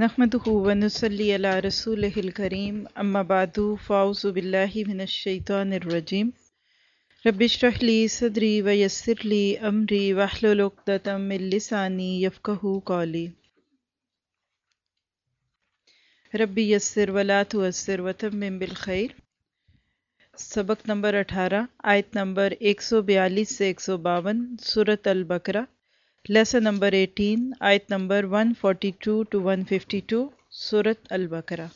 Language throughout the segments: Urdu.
نحمده ونصلي على رسوله الكريم اما بعد، فاعوذ بالله من الشيطان الرجيم. رب اشرح لي صدري ويسر لي امري واحلل عقدة من لساني يفقهوا قولي. ربی یسر ولا تؤثر وتمم بالخیر سبق نمبر اٹھارہ، آیت نمبر ایک سو بیالیس سے ایک سو باون صورت البقرہ. لیسن نمبر ایٹین آیت number one forty two two one fifty two صورت البقرہ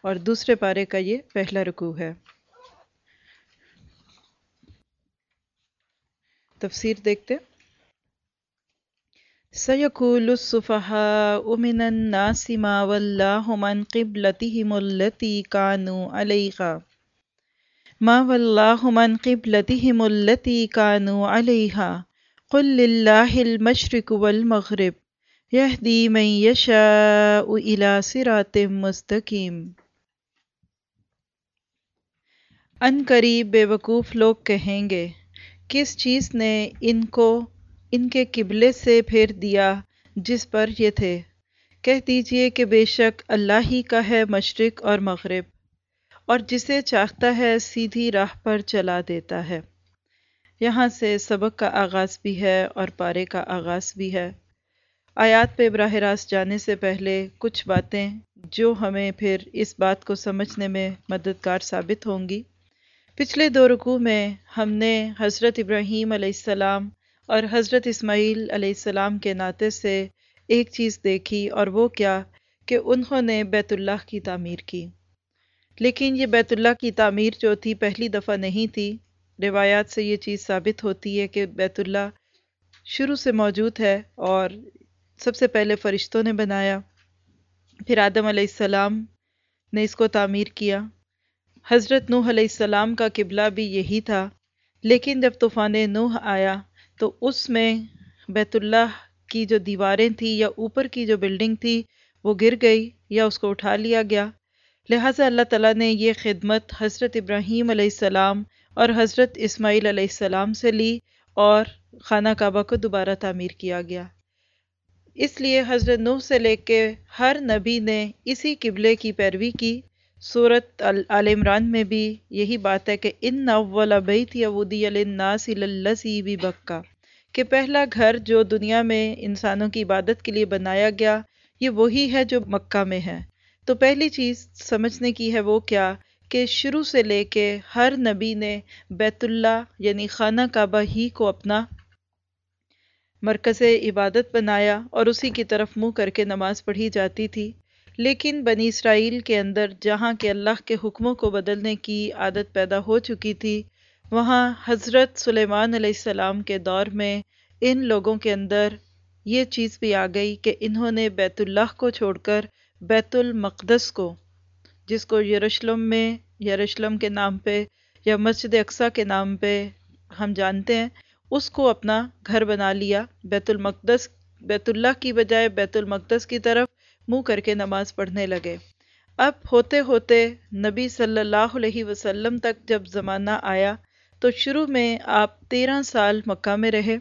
اور دوسرے پارے کا یہ پہلا رکوع ہے۔ تفسیر دیکھتے سیقول الصفحاء من الناس ما واللہم عن قبلتهم التي كانوا عليها۔ ما واللہم عن قبلتهم التي كانوا عليها۔ قل للہ المشرق والمغرب یہدی من یشاء الى صراط مستقیم ان قریب بے وقوف لوگ کہیں گے، کس چیز نے ان کو، ان کے قبلے سے پھیر دیا جس پر یہ تھے؟ کہہ دیجیے کہ بے شک اللہ ہی کا ہے مشرق اور مغرب، اور جسے چاہتا ہے سیدھی راہ پر چلا دیتا ہے۔ یہاں سے سبق کا آغاز بھی ہے اور پارے کا آغاز بھی ہے۔ آیات پہ براہ راست جانے سے پہلے کچھ باتیں جو ہمیں پھر اس بات کو سمجھنے میں مددگار ثابت ہوں گی۔ پچھلے دو رکوع میں ہم نے حضرت ابراہیم علیہ السلام اور حضرت اسماعیل علیہ السلام کے ناطے سے ایک چیز دیکھی اور وہ کیا کہ انہوں نے بیت اللہ کی تعمیر کی۔ لیکن یہ بیت اللہ کی تعمیر جو تھی پہلی دفعہ نہیں تھی روایات سے یہ چیز ثابت ہوتی ہے کہ بیت اللہ شروع سے موجود ہے اور سب سے پہلے فرشتوں نے بنایا، پھر آدم علیہ السلام نے اس کو تعمیر کیا۔ حضرت نوح علیہ السلام کا قبلہ بھی یہی تھا، لیکن جب طوفان نوح آیا تو اس میں بیت اللہ کی جو دیواریں تھیں یا اوپر کی جو بلڈنگ تھی وہ گر گئی یا اس کو اٹھا لیا گیا۔ لہٰذا اللہ تعالیٰ نے یہ خدمت حضرت ابراہیم علیہ السلام اور حضرت اسماعیل علیہ السلام سے لی اور خانہ کعبہ کو دوبارہ تعمیر کیا گیا۔ اس لیے حضرت نوح سے لے کے ہر نبی نے اسی قبلے کی پیروی کی۔ صورت عال عمران میں بھی یہی بات ہے کہ ان اول بیت یودی الناس للذی بکا کہ پہلا گھر جو دنیا میں انسانوں کی عبادت کے لیے بنایا گیا، یہ وہی ہے جو مکہ میں ہے۔ تو پہلی چیز سمجھنے کی ہے وہ کیا؟ کہ شروع سے لے کے ہر نبی نے بیت اللہ یعنی خانہ کعبہ ہی کو اپنا مرکز عبادت بنایا اور اسی کی طرف منہ کر کے نماز پڑھی جاتی تھی۔ لیکن بنی اسرائیل کے اندر جہاں کے اللہ کے حکموں کو بدلنے کی عادت پیدا ہو چکی تھی، وہاں حضرت سلیمان علیہ السلام کے دور میں ان لوگوں کے اندر یہ چیز بھی آ گئی کہ انہوں نے بیت اللہ کو چھوڑ کر بیت المقدس کو جس کو یروشلم میں، یروشلم کے نام پہ یا مسجد اقسا کے نام پہ ہم جانتے ہیں، اس کو اپنا گھر بنا لیا، بیت المقدس، بیت اللہ کی بجائے بیت المقدس کی طرف منہ کر کے نماز پڑھنے لگے۔ اب ہوتے ہوتے نبی صلی اللہ علیہ وسلم تک جب زمانہ آیا تو شروع میں آپ تیرہ سال مکہ میں رہے۔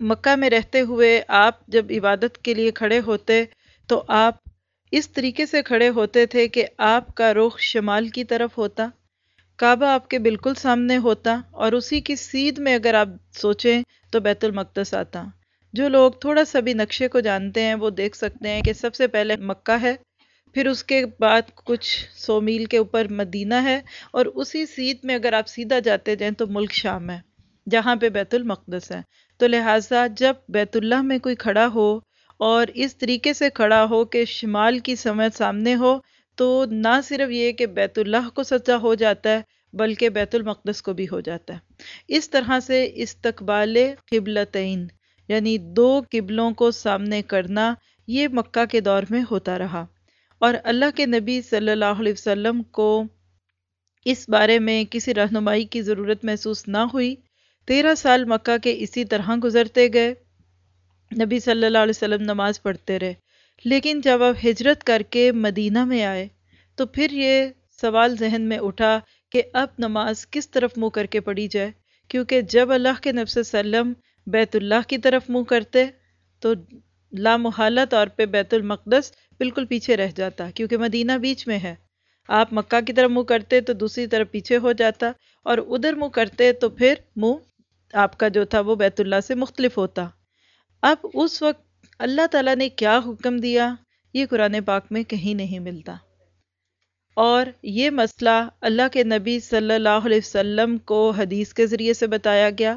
مکہ میں رہتے ہوئے آپ جب عبادت کے لیے کھڑے ہوتے تو آپ اس طریقے سے کھڑے ہوتے تھے کہ آپ کا رخ شمال کی طرف ہوتا، کعبہ آپ کے بالکل سامنے ہوتا اور اسی کی سیدھ میں اگر آپ سوچیں تو بیت المقدس آتا۔ جو لوگ تھوڑا سا بھی نقشے کو جانتے ہیں، وہ دیکھ سکتے ہیں کہ سب سے پہلے مکہ ہے، پھر اس کے بعد کچھ سو میل کے اوپر مدینہ ہے اور اسی سیدھ میں اگر آپ سیدھا جاتے جائیں تو ملک شام ہے، جہاں پہ بیت المقدس ہے۔ تو لہٰذا جب بیت اللہ میں کوئی کھڑا ہو اور اس طریقے سے کھڑا ہو کہ شمال کی سمت سامنے ہو، تو نہ صرف یہ کہ بیت اللہ کو سچا ہو جاتا ہے، بلکہ بیت المقدس کو بھی ہو جاتا ہے۔ اس طرح سے استقبال قبلتین یعنی دو قبلوں کو سامنے کرنا یہ مکہ کے دور میں ہوتا رہا۔ اور اللہ کے نبی صلی اللہ علیہ وسلم کو اس بارے میں کسی رہنمائی کی ضرورت محسوس نہ ہوئی۔ تیرہ سال مکہ کے اسی طرح گزرتے گئے۔ نبی صلی اللہ علیہ وسلم نماز پڑھتے رہے۔ لیکن جب آپ ہجرت کر کے مدینہ میں آئے، تو پھر یہ سوال ذہن میں اٹھا کہ اب نماز کس طرف منہ کر کے پڑھی جائے؟ کیونکہ جب اللہ کے نفس وسلم بیت اللہ کی طرف منہ کرتے، تو لامحالہ طور پہ بیت المقدس بالکل پیچھے رہ جاتا، کیونکہ مدینہ بیچ میں ہے۔ آپ مکہ کی طرف منہ کرتے تو دوسری طرف پیچھے ہو جاتا، اور ادھر منہ کرتے تو پھر منہ آپ کا جو تھا وہ بیت اللہ سے مختلف ہوتا۔ اب اس وقت اللہ تعالیٰ نے کیا حکم دیا؟ یہ قرآن پاک میں کہیں نہیں ملتا۔ اور یہ مسئلہ اللہ کے نبی صلی اللہ علیہ وسلم کو حدیث کے ذریعے سے بتایا گیا۔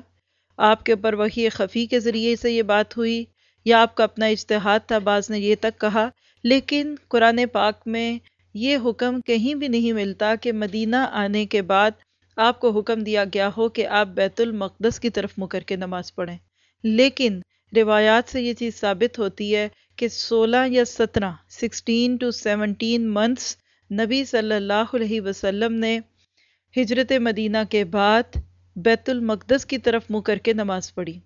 آپ کے اوپر وہی خفی کے ذریعے سے یہ بات ہوئی۔ یا آپ کا اپنا اجتہاد تھا، بعض نے یہ تک کہا۔ لیکن قرآن پاک میں یہ حکم کہیں بھی نہیں ملتا کہ مدینہ آنے کے بعد آپ کو حکم دیا گیا ہو کہ آپ بیت المقدس کی طرف مکر کے نماز پڑھیں۔ لیکن روایات سے یہ چیز ثابت ہوتی ہے کہ سولہ یا سترہ سکسٹین ٹو سیونٹین منتھس نبی صلی اللہ علیہ وسلم نے ہجرت مدینہ کے بعد بیت المقدس کی طرف منہ مکر کے نماز پڑھی۔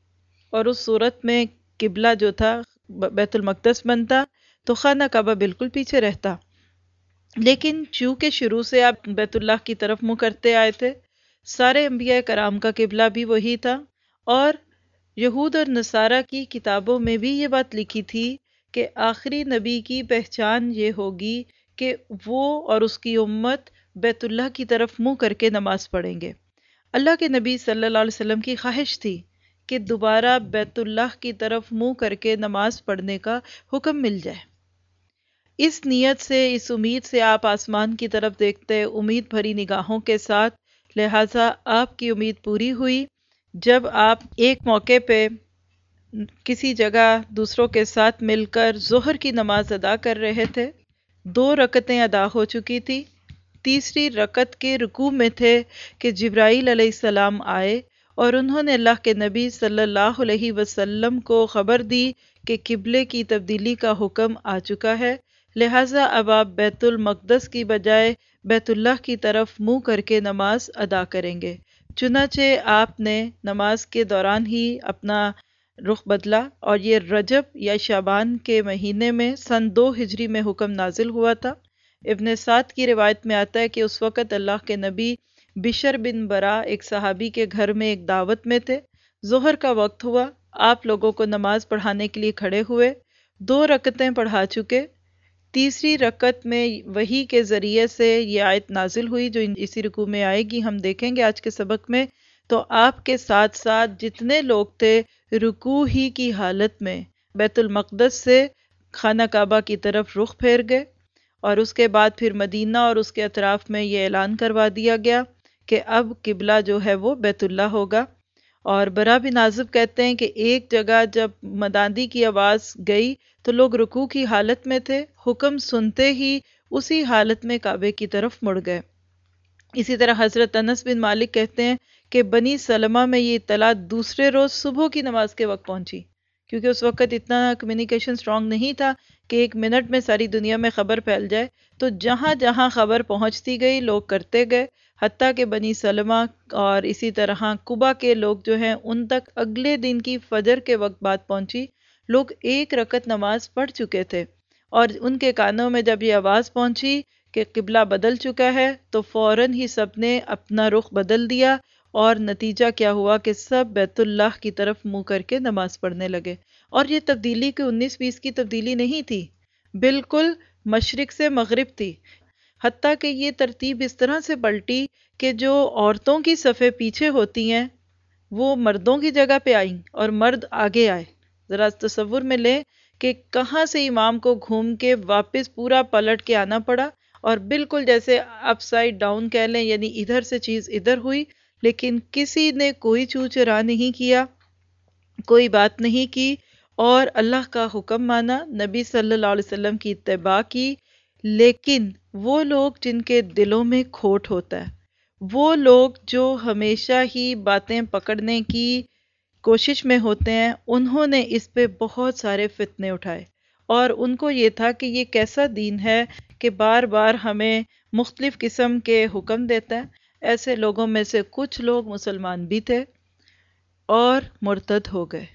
اور اس صورت میں قبلہ جو تھا، بیت المقدس بنتا تو خانہ کعبہ بالکل پیچھے رہتا۔ لیکن چونکہ شروع سے آپ بیت اللہ کی طرف منہ کرتے آئے تھے، سارے انبیاء کرام کا قبلہ بھی وہی تھا اور یہود اور نصارہ کی کتابوں میں بھی یہ بات لکھی تھی کہ آخری نبی کی پہچان یہ ہوگی کہ وہ اور اس کی امت بیت اللہ کی طرف منہ کر کے نماز پڑھیں گے۔ اللہ کے نبی صلی اللہ علیہ وسلم کی خواہش تھی کہ دوبارہ بیت اللہ کی طرف منہ کر کے نماز پڑھنے کا حکم مل جائے۔ اس نیت سے، اس امید سے آپ آسمان کی طرف دیکھتے امید بھری نگاہوں کے ساتھ، لہٰذا آپ کی امید پوری ہوئی۔ جب آپ ایک موقع پہ کسی جگہ دوسروں کے ساتھ مل کر ظہر کی نماز ادا کر رہے تھے، دو رکتیں ادا ہو چکی تھی۔ تیسری رکت کے رکوع میں تھے کہ جبرائیل علیہ السلام آئے اور انہوں نے اللہ کے نبی صلی اللہ علیہ وسلم کو خبر دی کہ قبلے کی تبدیلی کا حکم آ چکا ہے۔ لہٰذا اب آپ بیت المقدس کی بجائے بیت اللہ کی طرف منہ کر کے نماز ادا کریں گے۔ چنانچہ آپ نے نماز کے دوران ہی اپنا رخ بدلا اور یہ رجب یا شابان کے مہینے میں سن دو ہجری میں حکم نازل ہوا تھا۔ ابن سعد کی روایت میں آتا ہے کہ اس وقت اللہ کے نبی بشر بن برا ایک صحابی کے گھر میں ایک دعوت میں تھے۔ ظہر کا وقت ہوا، آپ لوگوں کو نماز پڑھانے کے لیے کھڑے ہوئے، دو رکتیں پڑھا چکے۔ تیسری رکت میں وہی کے ذریعے سے یہ آیت نازل ہوئی جو اسی رکوع میں آئے گی، ہم دیکھیں گے آج کے سبق میں۔ تو آپ کے ساتھ ساتھ جتنے لوگ تھے رکوع ہی کی حالت میں، بیت المقدس سے خانہ کعبہ کی طرف رخ پھیر گئے اور اس کے بعد پھر مدینہ اور اس کے اطراف میں یہ اعلان کروا دیا گیا کہ اب قبلہ جو ہے وہ بیت اللہ ہوگا۔ اور برا بھی نازب کہتے ہیں کہ ایک جگہ جب مداندی کی آواز گئی تو لوگ رکوع کی حالت میں تھے، حکم سنتے ہی اسی حالت میں کعبے کی طرف مڑ گئے۔ اسی طرح حضرت انس بن مالک کہتے ہیں کہ بنی سلمہ میں یہ اطلاع دوسرے روز صبح کی نماز کے وقت پہنچی، کیونکہ اس وقت اتنا کمیونیکیشن سٹرونگ نہیں تھا کہ ایک منٹ میں ساری دنیا میں خبر پھیل جائے۔ تو جہاں جہاں خبر پہنچتی گئی، لوگ کرتے گئے۔ حتیٰ کہ بنی سلمہ اور اسی طرح کبا کے لوگ جو ہیں، ان تک اگلے دن کی فجر کے وقت بات پہنچی۔ لوگ ایک رکت نماز پڑھ چکے تھے۔ اور ان کے کانوں میں جب یہ آواز پہنچی کہ قبلہ بدل چکا ہے، تو فوراً ہی سب نے اپنا رخ بدل دیا اور نتیجہ کیا ہوا کہ سب بیت اللہ کی طرف منہ کر کے نماز پڑھنے لگے۔ اور یہ تبدیلی کے انیس بیس کی تبدیلی نہیں تھی، بالکل مشرق سے مغرب تھی۔ حتیٰ کہ یہ ترتیب اس طرح سے پلٹی کہ جو عورتوں کی صفحے پیچھے ہوتی ہیں، وہ مردوں کی جگہ پہ آئیں اور مرد آگے آئے۔ ذرا تصور میں لیں کہ کہاں سے امام کو گھوم کے واپس پورا پلٹ کے آنا پڑا اور بالکل جیسے اپ سائڈ ڈاؤن کہہ لیں یعنی ادھر سے چیز ادھر ہوئی، لیکن کسی نے کوئی چو چرا نہیں کیا، کوئی بات نہیں کی اور اللہ کا حکم مانا، نبی صلی اللہ علیہ وسلم کی اتباع کی لیکن وہ لوگ جن کے دلوں میں کھوٹ ہوتا ہے، وہ لوگ جو ہمیشہ ہی باتیں پکڑنے کی کوشش میں ہوتے ہیں، انہوں نے اس پہ بہت سارے فتنے اٹھائے۔ اور ان کو یہ تھا کہ یہ کیسا دین ہے کہ بار بار ہمیں مختلف قسم کے حکم دیتا ہے۔ ایسے لوگوں میں سے کچھ لوگ مسلمان بھی تھے اور مرتد ہو گئے۔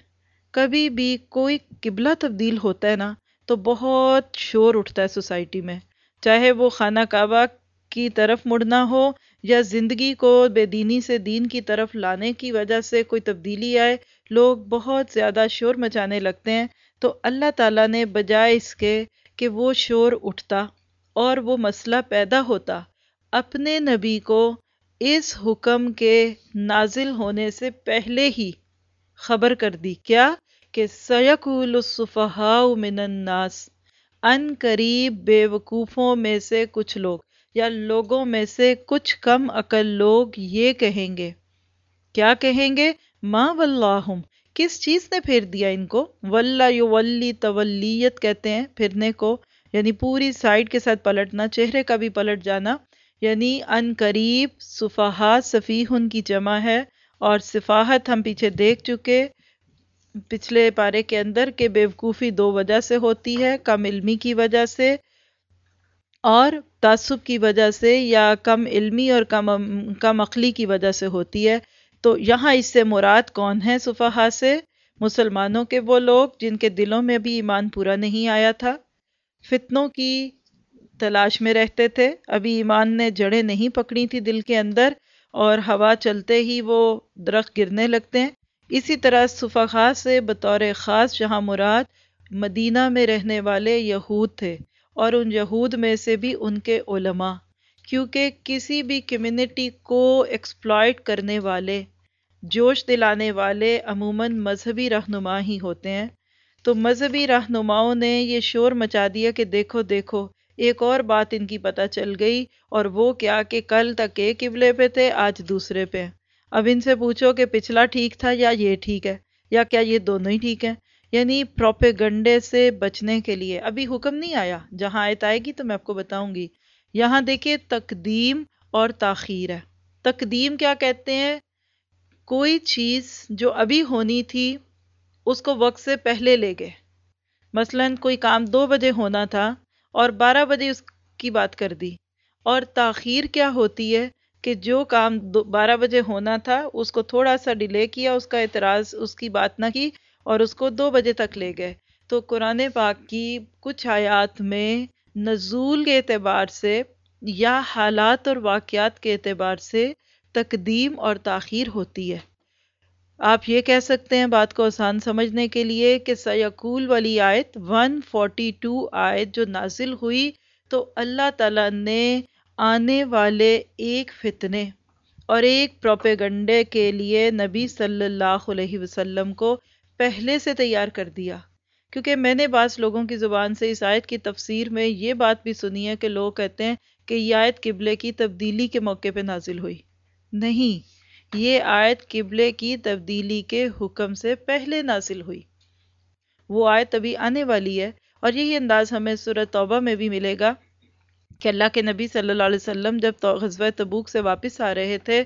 کبھی بھی کوئی قبلہ تبدیل ہوتا ہے نا تو بہت شور اٹھتا ہے سوسائٹی میں۔ چاہے وہ خانہ کعبہ کی طرف مڑنا ہو یا زندگی کو بے دینی سے دین کی طرف لانے کی وجہ سے کوئی تبدیلی آئے، لوگ بہت زیادہ شور مچانے لگتے ہیں۔ تو اللہ تعالیٰ نے بجائے اس کے کہ وہ شور اٹھتا اور وہ مسئلہ پیدا ہوتا، اپنے نبی کو اس حکم کے نازل ہونے سے پہلے ہی خبر کر دی۔ کیا کہ سیقول الصفحاء من الناس، ان قریب بے وقوفوں میں سے کچھ لوگ، یا لوگوں میں سے کچھ کم عقل لوگ یہ کہیں گے۔ کیا کہیں گے؟ ماں واللہم، کس چیز نے پھیر دیا ان کو؟ واللہ یولی تولیت کہتے ہیں پھرنے کو یعنی پوری سائڈ کے ساتھ پلٹنا، چہرے کا بھی پلٹ جانا۔ یعنی ان قریب صفحات صفیحن کی جمع ہے اور صفاحت ہم پیچھے دیکھ چکے۔ پچھلے پارے کے اندر کہ بیوقوفی دو وجہ سے ہوتی ہے، کم علمی کی وجہ سے اور تعصب کی وجہ سے یا کم علمی اور کم کم عقلی کی وجہ سے ہوتی ہے۔ تو یہاں اس سے مراد کون ہے صفحہ سے؟ مسلمانوں کے وہ لوگ جن کے دلوں میں بھی ایمان پورا نہیں آیا تھا۔ فتنوں کی تلاش میں رہتے تھے۔ ابھی ایمان نے جڑیں نہیں پکڑی تھی دل کے اندر اور ہوا چلتے ہی وہ درخت گرنے لگتے ہیں۔ اسی طرح صفحہ سے بطور خاص جہاں مراد مدینہ میں رہنے والے یہود تھے اور ان یہود میں سے بھی ان کے علماء، کیونکہ کسی بھی کمیونٹی کو ایکسپلائٹ کرنے والے، جوش دلانے والے عموماً مذہبی رہنما ہی ہوتے ہیں۔ تو مذہبی رہنماؤں نے یہ شور مچا دیا کہ دیکھو دیکھو، ایک اور بات ان کی پتہ چل گئی اور وہ کیا کہ کل تک ایک قبلے پہ تھے، آج دوسرے پہ۔ اب ان سے پوچھو کہ پچھلا ٹھیک تھا یا یہ ٹھیک ہے، یا کیا یہ دونوں ہی ٹھیک ہیں؟ یعنی پروپیگنڈے سے بچنے کے لیے۔ ابھی حکم نہیں آیا۔ جہاں آیت آئے گی تو میں آپ کو بتاؤں گی۔ یہاں دیکھیے تقدیم اور تاخیر ہے۔ تقدیم کیا کہتے ہیں؟ کوئی چیز جو ابھی ہونی تھی، اس کو وقت سے پہلے لے گئے۔ مثلا کوئی کام دو بجے ہونا تھا اور بارہ بجے اس کی بات کر دی۔ اور تاخیر کیا ہوتی ہے؟ کہ جو کام بارہ بجے ہونا تھا، اس کو تھوڑا سا ڈیلے کیا، اس کا اعتراض، اس کی بات نہ کی اور اس کو دو بجے تک لے گئے۔ تو قرآن پاک کی کچھ آیات میں نزول کے اعتبار سے یا حالات اور واقعات کے اعتبار سے تقدیم اور تاخیر ہوتی ہے۔ آپ یہ کہہ سکتے ہیں بات کو آسان سمجھنے کے لیے کہ سیقول والی آیت 142 آیت جو نازل ہوئی تو اللہ تعالیٰ نے آنے والے ایک فتنے اور ایک پروپیگنڈے کے لیے نبی صلی اللہ علیہ وسلم کو پہلے سے تیار کر دیا۔ کیونکہ میں نے بعض لوگوں کی زبان سے اس آیت کی تفسیر میں یہ بات بھی سنی ہے کہ لوگ کہتے ہیں کہ یہ آیت قبلے کی تبدیلی کے موقع پہ نازل ہوئی۔ نہیں، یہ آیت قبلے کی تبدیلی کے حکم سے پہلے نازل ہوئی۔ وہ آیت ابھی آنے والی ہے اور یہی انداز ہمیں سورت توبہ میں بھی ملے گا۔ کہ اللہ کے نبی صلی اللہ علیہ وسلم جب غزوہ تبوک سے واپس آ رہے تھے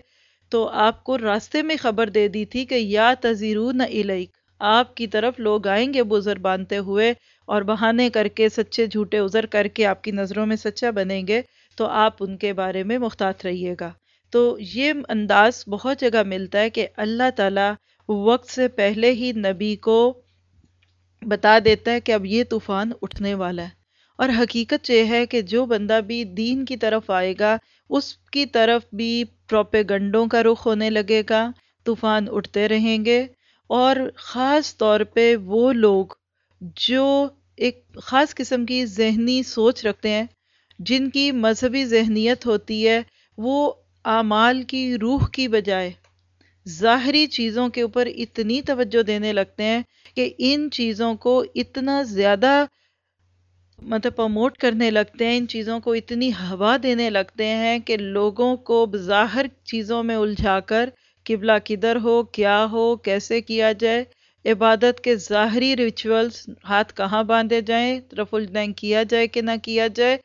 تو آپ کو راستے میں خبر دے دی تھی کہ یا تذیرون الیک، آپ کی طرف لوگ آئیں گے بزر باندھتے ہوئے اور بہانے کر کے سچے جھوٹے ازر کر کے آپ کی نظروں میں سچا بنیں گے، تو آپ ان کے بارے میں مختات رہیے گا۔ تو یہ انداز بہت جگہ ملتا ہے کہ اللہ تعالیٰ وقت سے پہلے ہی نبی کو بتا دیتا ہے کہ اب یہ طوفان اٹھنے والا ہے۔ اور حقیقت یہ ہے کہ جو بندہ بھی دین کی طرف آئے گا، اس کی طرف بھی پروپیگنڈوں کا رخ ہونے لگے گا، طوفان اٹھتے رہیں گے، اور خاص طور پہ وہ لوگ جو ایک خاص قسم کی ذہنی سوچ رکھتے ہیں، جن کی مذہبی ذہنیت ہوتی ہے، وہ اعمال کی روح کی بجائے ظاہری چیزوں کے اوپر اتنی توجہ دینے لگتے ہیں کہ ان چیزوں کو اتنا زیادہ مطلب پروموٹ کرنے لگتے ہیں، ان چیزوں کو اتنی ہوا دینے لگتے ہیں کہ لوگوں کو بظاہر چیزوں میں الجھا کر قبلہ کدھر ہو، کیا ہو، کیسے کیا جائے۔ عبادت کے ظاہری ریچولز ہاتھ کہاں باندھے جائیں؟ رف الدین کیا جائے کہ نہ کیا جائے؟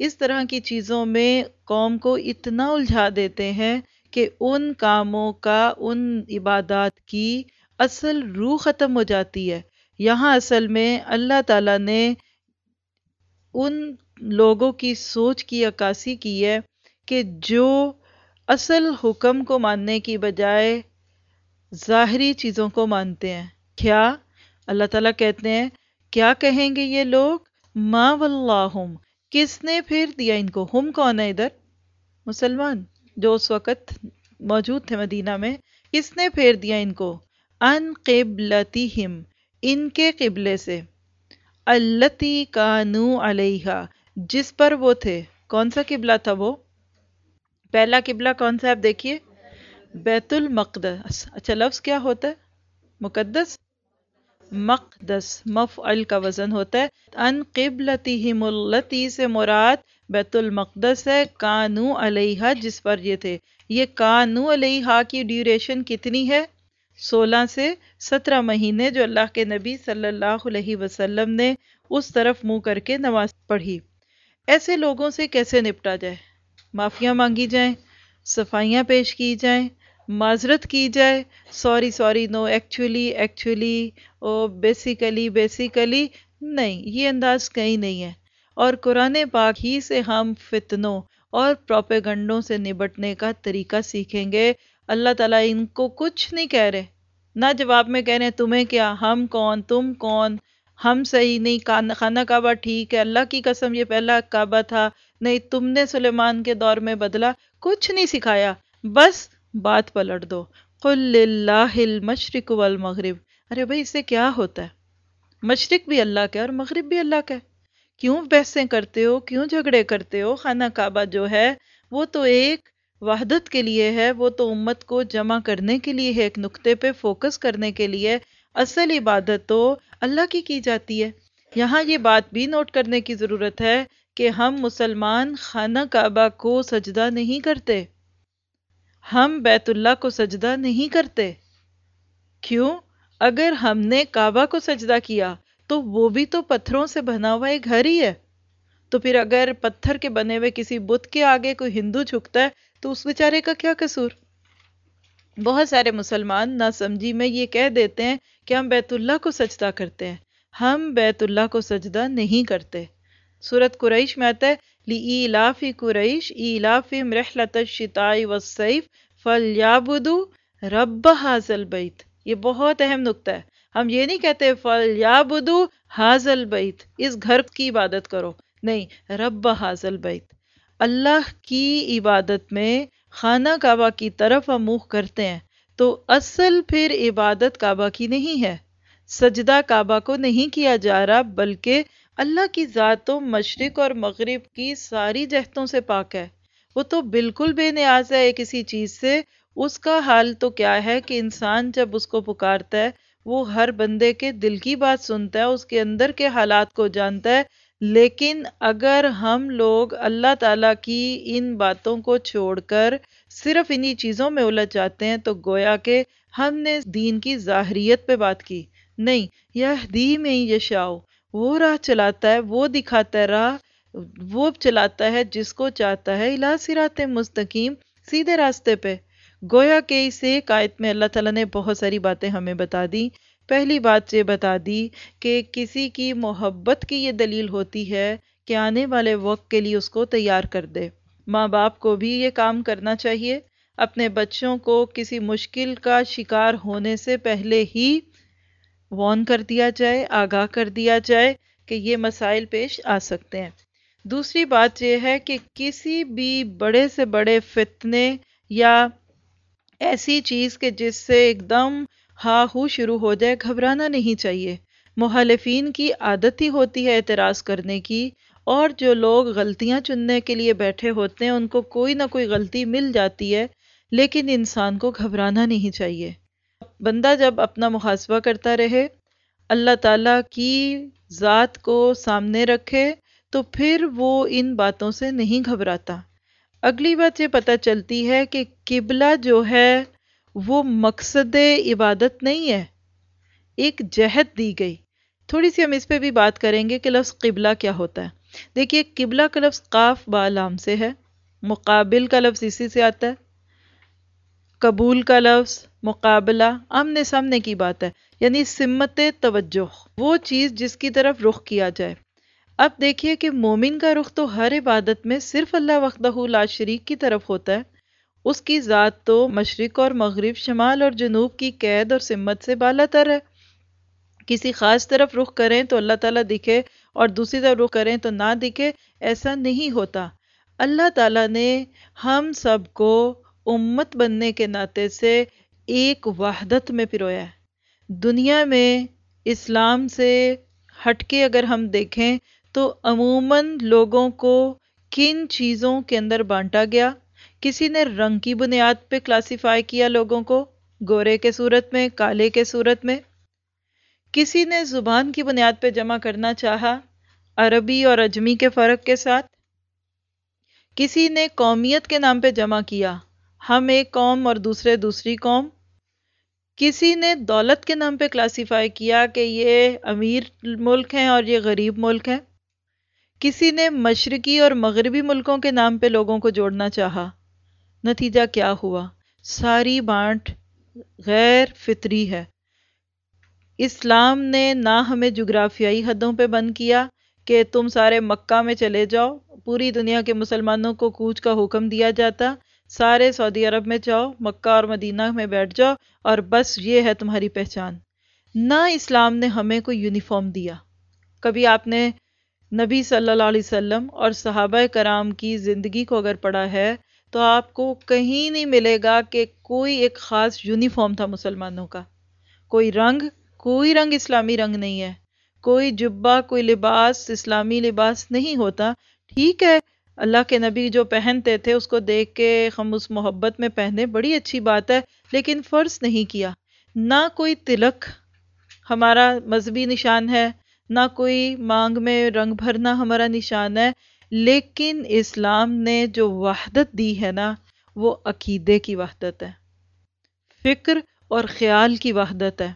اس طرح کی چیزوں میں قوم کو اتنا الجھا دیتے ہیں کہ ان کاموں کا، ان عبادات کی اصل روح ختم ہو جاتی ہے۔ یہاں اصل میں اللہ تعالیٰ نے ان لوگوں کی سوچ کی عکاسی کی ہے کہ جو اصل حکم کو ماننے کی بجائے ظاہری چیزوں کو مانتے ہیں۔ کیا اللہ تعالیٰ کہتے ہیں، کیا کہیں گے یہ لوگ؟ ما واللہم، کس نے پھر دیا ان کو؟ ہم کون ہے ادھر؟ مسلمان جو اس وقت موجود تھے مدینہ میں، کس نے پھیر دیا ان کو؟ ان قبلتہم، ان کے قبلے سے۔ التی کانو علیہ جس پر وہ تھے۔ کون سا قبلہ تھا وہ؟ پہلا قبلہ کون سا آپ دیکھیے۔ بیت المقدس اچھا لفظ کیا ہوتا ہے؟ مقدس؟ مقدس، مفعل کا وزن ہوتا ہے۔ ان قبلتہم اللتی سے مراد بیت المقدس ہے، کانو علیہ جس پر یہ تھے۔ یہ کانو علیہ کی ڈیوریشن کتنی ہے؟ سولہ سے سترہ مہینے جو اللہ کے نبی صلی اللہ علیہ وسلم نے اس طرف منہ کر کے نماز پڑھی۔ ایسے لوگوں سے کیسے نپٹا جائے؟ معافیاں مانگی جائیں، صفائیاں پیش کی جائیں، معذرت کی جائے۔ Sorry sorry, no, actually actually, oh, basically basically, نہیں، یہ انداز کہیں نہیں ہے۔ اور قرآن پاک ہی سے ہم فتنوں اور پروپیگنڈوں سے نبٹنے کا طریقہ سیکھیں گے۔ اللہ تعالیٰ ان کو کچھ نہیں کہہ رہے۔ نہ جواب میں کہہ رہے ہیں، تمہیں کیا؟ ہم کون؟ تم کون؟ ہم صحیح نہیں خانہ کعبہ ٹھیک ہے، اللہ کی قسم یہ پہلا کعبہ تھا۔ نہیں، تم نے سلیمان کے دور میں بدلا کچھ نہیں سکھایا۔ بس بات پلٹ دو۔ قل اللہ المشرق والمغرب۔ ارے بھائی، اس سے کیا ہوتا ہے؟ مشرق بھی اللہ کا اور مغرب بھی اللہ کا ہے۔ کیوں بحثیں کرتے ہو؟ کیوں جھگڑے کرتے ہو؟ خانہ کعبہ جو ہے، وہ تو ایک وحدت کے لیے ہے، وہ تو امت کو جمع کرنے کے لیے ہے، ایک نقطے پہ فوکس کرنے کے لیے۔ اصل عبادت تو اللہ کی کی جاتی ہے۔ یہاں یہ بات بھی نوٹ کرنے کی ضرورت ہے کہ ہم مسلمان خانہ کعبہ کو سجدہ نہیں کرتے۔ ہم بیت اللہ کو سجدہ نہیں کرتے۔ کیوں؟ اگر ہم نے کعبہ کو سجدہ کیا تو وہ بھی تو پتھروں سے بنا ہوا ایک گھر ہی ہے۔ تو پھر اگر پتھر کے بنے ہوئے کسی بت کے آگے کوئی ہندو جھکتا ہے تو اس بیچارے کا کیا قصور؟ بہت سارے مسلمان نہ سمجھی میں یہ کہہ دیتے ہیں کہ ہم بیت اللہ کو سجدہ کرتے ہیں۔ ہم بیت اللہ کو سجدہ نہیں کرتے۔ صورت قریش میں آتا ہے لی لِإِلَافِ قریش إِلَافِمْ رِحْلَةَ الشِّتَاءِ وَالصَّيْفِ فَلْيَعْبُدُوا رَبَّ هَذَا الْبَيْتِ۔ یہ بہت اہم نکتہ ہے۔ ہم یہ نہیں کہتے فَلْيَعْبُدُوا هَذَا الْبَيْتِ، اس گھر کی عبادت کرو۔ نہیں، رب حاضل بیت اللہ کی عبادت میں خانہ کعبہ کی طرف ہم منہ کرتے ہیں، تو اصل پھر عبادت کعبہ کی نہیں ہے۔ سجدہ کعبہ کو نہیں کیا جا رہا، بلکہ اللہ کی ذات تو مشرق اور مغرب کی ساری جہتوں سے پاک ہے۔ وہ تو بالکل بے نیاز ہے کسی چیز سے۔ اس کا حال تو کیا ہے کہ انسان جب اس کو پکارتا ہے، وہ ہر بندے کے دل کی بات سنتا ہے، اس کے اندر کے حالات کو جانتا ہے۔ لیکن اگر ہم لوگ اللہ تعالیٰ کی ان باتوں کو چھوڑ کر صرف انہی چیزوں میں الجھ جاتے ہیں، تو گویا کہ ہم نے دین کی ظاہریت پہ بات کی۔ نہیں، یہ دی میں یشاؤ وہ راہ چلاتا ہے، وہ دکھاتا ہے راہ، وہ چلاتا ہے جس کو چاہتا ہے، الہ سرات مستقیم سیدھے راستے پہ۔ گویا کہ اس ایک آیت میں اللہ تعالیٰ نے بہت ساری باتیں ہمیں بتا دی پہلی بات یہ بتا دی کہ کسی کی محبت کی یہ دلیل ہوتی ہے کہ آنے والے وقت کے لیے اس کو تیار کر دے۔ ماں باپ کو بھی یہ کام کرنا چاہیے۔ اپنے بچوں کو کسی مشکل کا شکار ہونے سے پہلے ہی وان کر دیا جائے، آگاہ کر دیا جائے کہ یہ مسائل پیش آ سکتے ہیں۔ دوسری بات یہ ہے کہ کسی بھی بڑے سے بڑے فتنے یا ایسی چیز کہ جس سے ایک دم ہا ہو شروع ہو جائے، گھبرانا نہیں چاہیے۔ محالفین کی عادت ہی ہوتی ہے اعتراض کرنے کی۔ اور جو لوگ غلطیاں چننے کے لیے بیٹھے ہوتے ہیں، ان کو کوئی نہ کوئی غلطی مل جاتی ہے۔ لیکن انسان کو گھبرانا نہیں چاہیے۔ بندہ جب اپنا محاسبہ کرتا رہے، اللہ تعالیٰ کی ذات کو سامنے رکھے، تو پھر وہ ان باتوں سے نہیں گھبراتا۔ اگلی بات یہ پتہ چلتی ہے کہ قبلہ جو ہے وہ مقصد عبادت نہیں ہے۔ ایک جہت دی گئی۔ تھوڑی سی ہم اس پہ بھی بات کریں گے کہ لفظ قبلہ کیا ہوتا ہے۔ دیکھیے، قبلہ کا لفظ قاف بالام سے ہے۔ مقابل کا لفظ اسی سے آتا ہے۔ قبول کا لفظ مقابلہ آمنے سامنے کی بات ہے۔ یعنی سمت توجہ۔ وہ چیز جس کی طرف رخ کیا جائے۔ اب دیکھیے کہ مومن کا رخ تو ہر عبادت میں صرف اللہ وحدہ لا شریک کی طرف ہوتا ہے۔ اس کی ذات تو مشرق اور مغرب، شمال اور جنوب کی قید اور سمت سے بالا تر ہے۔ کسی خاص طرف رخ کریں تو اللہ تعالیٰ دکھے اور دوسری طرف رخ کریں تو نہ دکھے، ایسا نہیں ہوتا۔ اللہ تعالیٰ نے ہم سب کو امت بننے کے ناطے سے ایک وحدت میں پرویا ہے۔ دنیا میں اسلام سے ہٹ کے اگر ہم دیکھیں تو عموماً لوگوں کو کن چیزوں کے اندر بانٹا گیا؟ کسی نے رنگ کی بنیاد پہ کلاسیفائی کیا لوگوں کو؟ گورے کے صورت میں، کالے کے صورت میں؟ کسی نے زبان کی بنیاد پہ جمع کرنا چاہا؟ عربی اور اجمی کے فرق کے ساتھ؟ کسی نے قومیت کے نام پہ جمع کیا؟ ہم ایک قوم اور دوسرے دوسری قوم؟ کسی نے دولت کے نام پہ کلاسیفائی کیا کہ یہ امیر ملک ہیں اور یہ غریب ملک ہیں؟ کسی نے مشرقی اور مغربی ملکوں کے نام پہ لوگوں کو جوڑنا چاہا؟ نتیجہ کیا ہوا؟ ساری بانٹ غیر فطری ہے۔ اسلام نے نہ ہمیں جغرافیائی حدوں پہ بند کیا کہ تم سارے مکہ میں چلے جاؤ، پوری دنیا کے مسلمانوں کو کوچ کا حکم دیا جاتا، سارے سعودی عرب میں جاؤ، مکہ اور مدینہ میں بیٹھ جاؤ اور بس یہ ہے تمہاری پہچان۔ نہ اسلام نے ہمیں کوئی یونیفارم دیا۔ کبھی آپ نے نبی صلی اللہ علیہ وسلم اور صحابہ کرام کی زندگی کو اگر پڑھا ہے تو آپ کو کہیں نہیں ملے گا کہ کوئی ایک خاص یونیفارم تھا مسلمانوں کا۔ کوئی رنگ کوئی رنگ اسلامی رنگ نہیں ہے۔ کوئی جبہ، کوئی لباس، اسلامی لباس نہیں ہوتا۔ ٹھیک ہے، اللہ کے نبی جو پہنتے تھے، اس کو دیکھ کے ہم اس محبت میں پہنے، بڑی اچھی بات ہے، لیکن فرض نہیں کیا۔ نہ کوئی تلک ہمارا مذہبی نشان ہے، نہ کوئی مانگ میں رنگ بھرنا ہمارا نشان ہے۔ لیکن اسلام نے جو وحدت دی ہے نا، وہ عقیدے کی وحدت ہے، فکر اور خیال کی وحدت ہے۔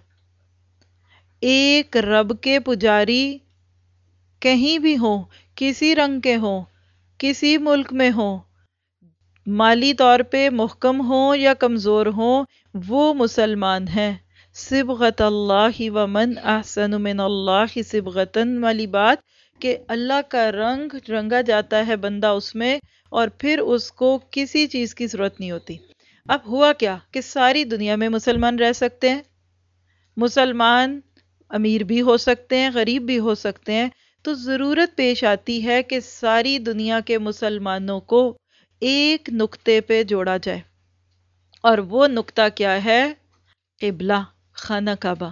ایک رب کے پجاری کہیں بھی ہوں، کسی رنگ کے ہوں، کسی ملک میں ہوں، مالی طور پہ محکم ہوں یا کمزور ہوں، وہ مسلمان ہیں۔ سبغت اللہ و من احسن من اللہ سبغتن والی بات کہ اللہ کا رنگ رنگا جاتا ہے بندہ اس میں اور پھر اس کو کسی چیز کی ضرورت نہیں ہوتی۔ اب ہوا کیا کہ ساری دنیا میں مسلمان رہ سکتے ہیں؟ مسلمان امیر بھی ہو سکتے ہیں، غریب بھی ہو سکتے ہیں۔ تو ضرورت پیش آتی ہے کہ ساری دنیا کے مسلمانوں کو ایک نقطے پہ جوڑا جائے۔ اور وہ نقطہ کیا ہے؟ قبلہ، خانہ کعبہ۔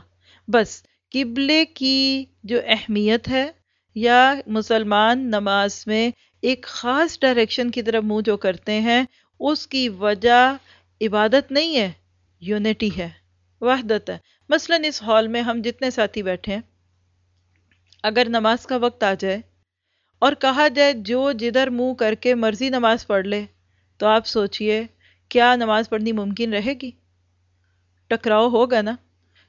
بس، قبلے کی جو اہمیت ہے یا مسلمان نماز میں ایک خاص ڈائریکشن کی طرف منہ جو کرتے ہیں، اس کی وجہ عبادت نہیں ہے یونٹی ہے، وحدت ہے۔ مثلا اس ہال میں ہم جتنے ساتھی بیٹھے ہیں، اگر نماز کا وقت آ جائے اور کہا جائے جو جدھر منہ کر کے مرضی نماز پڑھ لے، تو آپ سوچئے کیا نماز پڑھنی ممکن رہے گی؟ ٹکراؤ ہوگا نا؟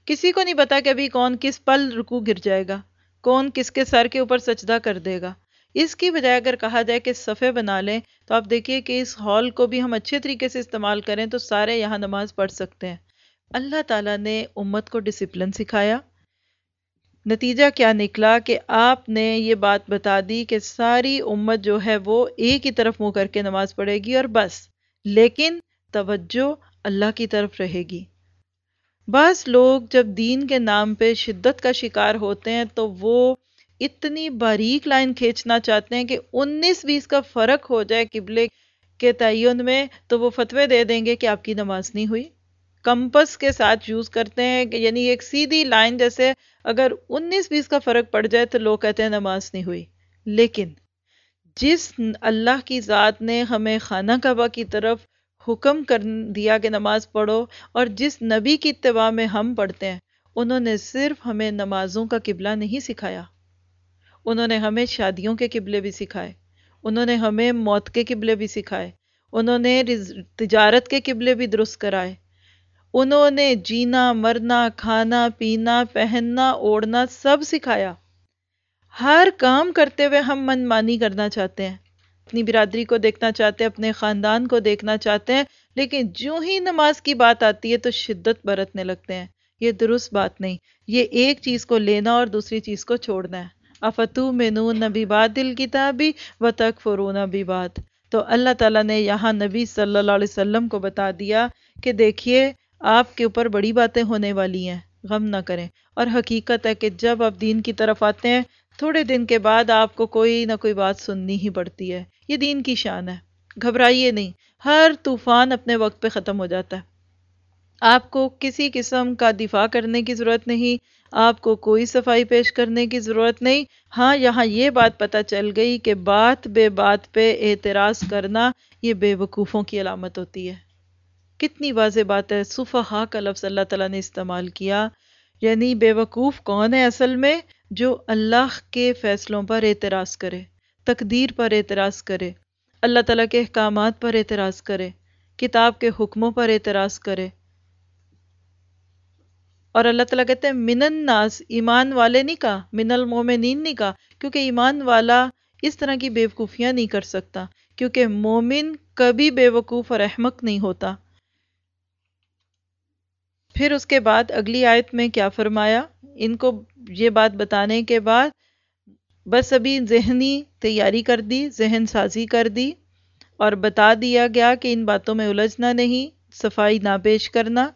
کسی کو نہیں پتا کہ ابھی کون کس پل رکو گر جائے گا۔ کون کس کے سر کے اوپر سجدہ کر دے گا۔ اس کی بجائے اگر کہا جائے کہ صفحے بنا لیں، تو آپ دیکھیے کہ اس ہال کو بھی ہم اچھے طریقے سے استعمال کریں تو سارے یہاں نماز پڑھ سکتے ہیں۔ اللہ تعالیٰ نے امت کو ڈسپلن سکھایا۔ نتیجہ کیا نکلا کہ آپ نے یہ بات بتا دی کہ ساری امت جو ہے وہ ایک ہی طرف منہ کر کے نماز پڑھے گی اور بس، لیکن توجہ اللہ کی طرف رہے گی۔ بعض لوگ جب دین کے نام پہ شدت کا شکار ہوتے ہیں تو وہ اتنی باریک لائن کھینچنا چاہتے ہیں کہ انیس بیس کا فرق ہو جائے قبلے کے تعین میں تو وہ فتوے دے دیں گے کہ آپ کی نماز نہیں ہوئی۔ کمپس کے ساتھ یوز کرتے ہیں کہ یعنی ایک سیدھی لائن جیسے اگر انیس بیس کا فرق پڑ جائے تو لوگ کہتے ہیں نماز نہیں ہوئی۔ لیکن جس اللہ کی ذات نے ہمیں خانہ کعبہ کی طرف حکم کر دیا کہ نماز پڑھو اور جس نبی کی اتباع میں ہم پڑھتے ہیں، انہوں نے صرف ہمیں نمازوں کا قبلہ نہیں سکھایا۔ انہوں نے ہمیں شادیوں کے قبلے بھی سکھائے۔ انہوں نے ہمیں موت کے قبلے بھی سکھائے۔ انہوں نے تجارت کے قبلے بھی درست کرائے۔ انہوں نے جینا، مرنا، کھانا، پینا، پہننا، اوڑھنا سب سکھایا۔ ہر کام کرتے ہوئے ہم من مانی کرنا چاہتے ہیں۔ اپنی برادری کو دیکھنا چاہتے ہیں، اپنے خاندان کو دیکھنا چاہتے ہیں، لیکن جو ہی نماز کی بات آتی ہے تو شدت برتنے لگتے ہیں۔ یہ درست بات نہیں۔ یہ ایک چیز کو لینا اور دوسری چیز کو چھوڑنا ہے۔ افتو مینون نبی بات دل کتابی و تک فرون نبی بات تو اللہ تعالیٰ نے یہاں نبی صلی اللہ علیہ وسلم کو بتا دیا کہ دیکھیے، آپ کے اوپر بڑی باتیں ہونے والی ہیں۔ غم نہ کریں۔ اور حقیقت ہے کہ جب آپ دین کی طرف آتے ہیں، تھوڑے دن کے بعد آپ کو کوئی نہ کوئی بات سننی ہی پڑتی ہے۔ یہ دین کی شان ہے۔ گھبرائیے نہیں، ہر طوفان اپنے وقت پہ ختم ہو جاتا ہے۔ آپ کو کسی قسم کا دفاع کرنے کی ضرورت نہیں، آپ کو کوئی صفائی پیش کرنے کی ضرورت نہیں۔ ہاں یہاں یہ بات پتہ چل گئی کہ بات بے بات پہ اعتراض کرنا یہ بے وقوفوں کی علامت ہوتی ہے۔ کتنی واضح بات ہے، صفحہ کا لفظ اللہ تعالیٰ نے استعمال کیا۔ یعنی بے وقوف کون ہے اصل میں؟ جو اللہ کے فیصلوں پر اعتراض کرے۔ تقدیر پر اعتراض کرے۔ اللہ تعالیٰ کے احکامات پر اعتراض کرے۔ کتاب کے حکموں پر اعتراض کرے۔ اور اللہ تعالیٰ کہتے ہیں، من الناس، ایمان والے نہیں کہا، من المومنین نہیں کہا، کیونکہ ایمان والا اس طرح کی بیوقوفیاں نہیں کر سکتا، کیونکہ مومن کبھی بے وقوف اور احمق نہیں ہوتا۔ پھر اس کے بعد اگلی آیت میں کیا فرمایا؟ ان کو یہ بات بتانے کے بعد بس ابھی ذہنی تیاری کر دی، ذہن سازی کر دی اور بتا دیا گیا کہ ان باتوں میں الجھنا نہیں، صفائی نہ پیش کرنا۔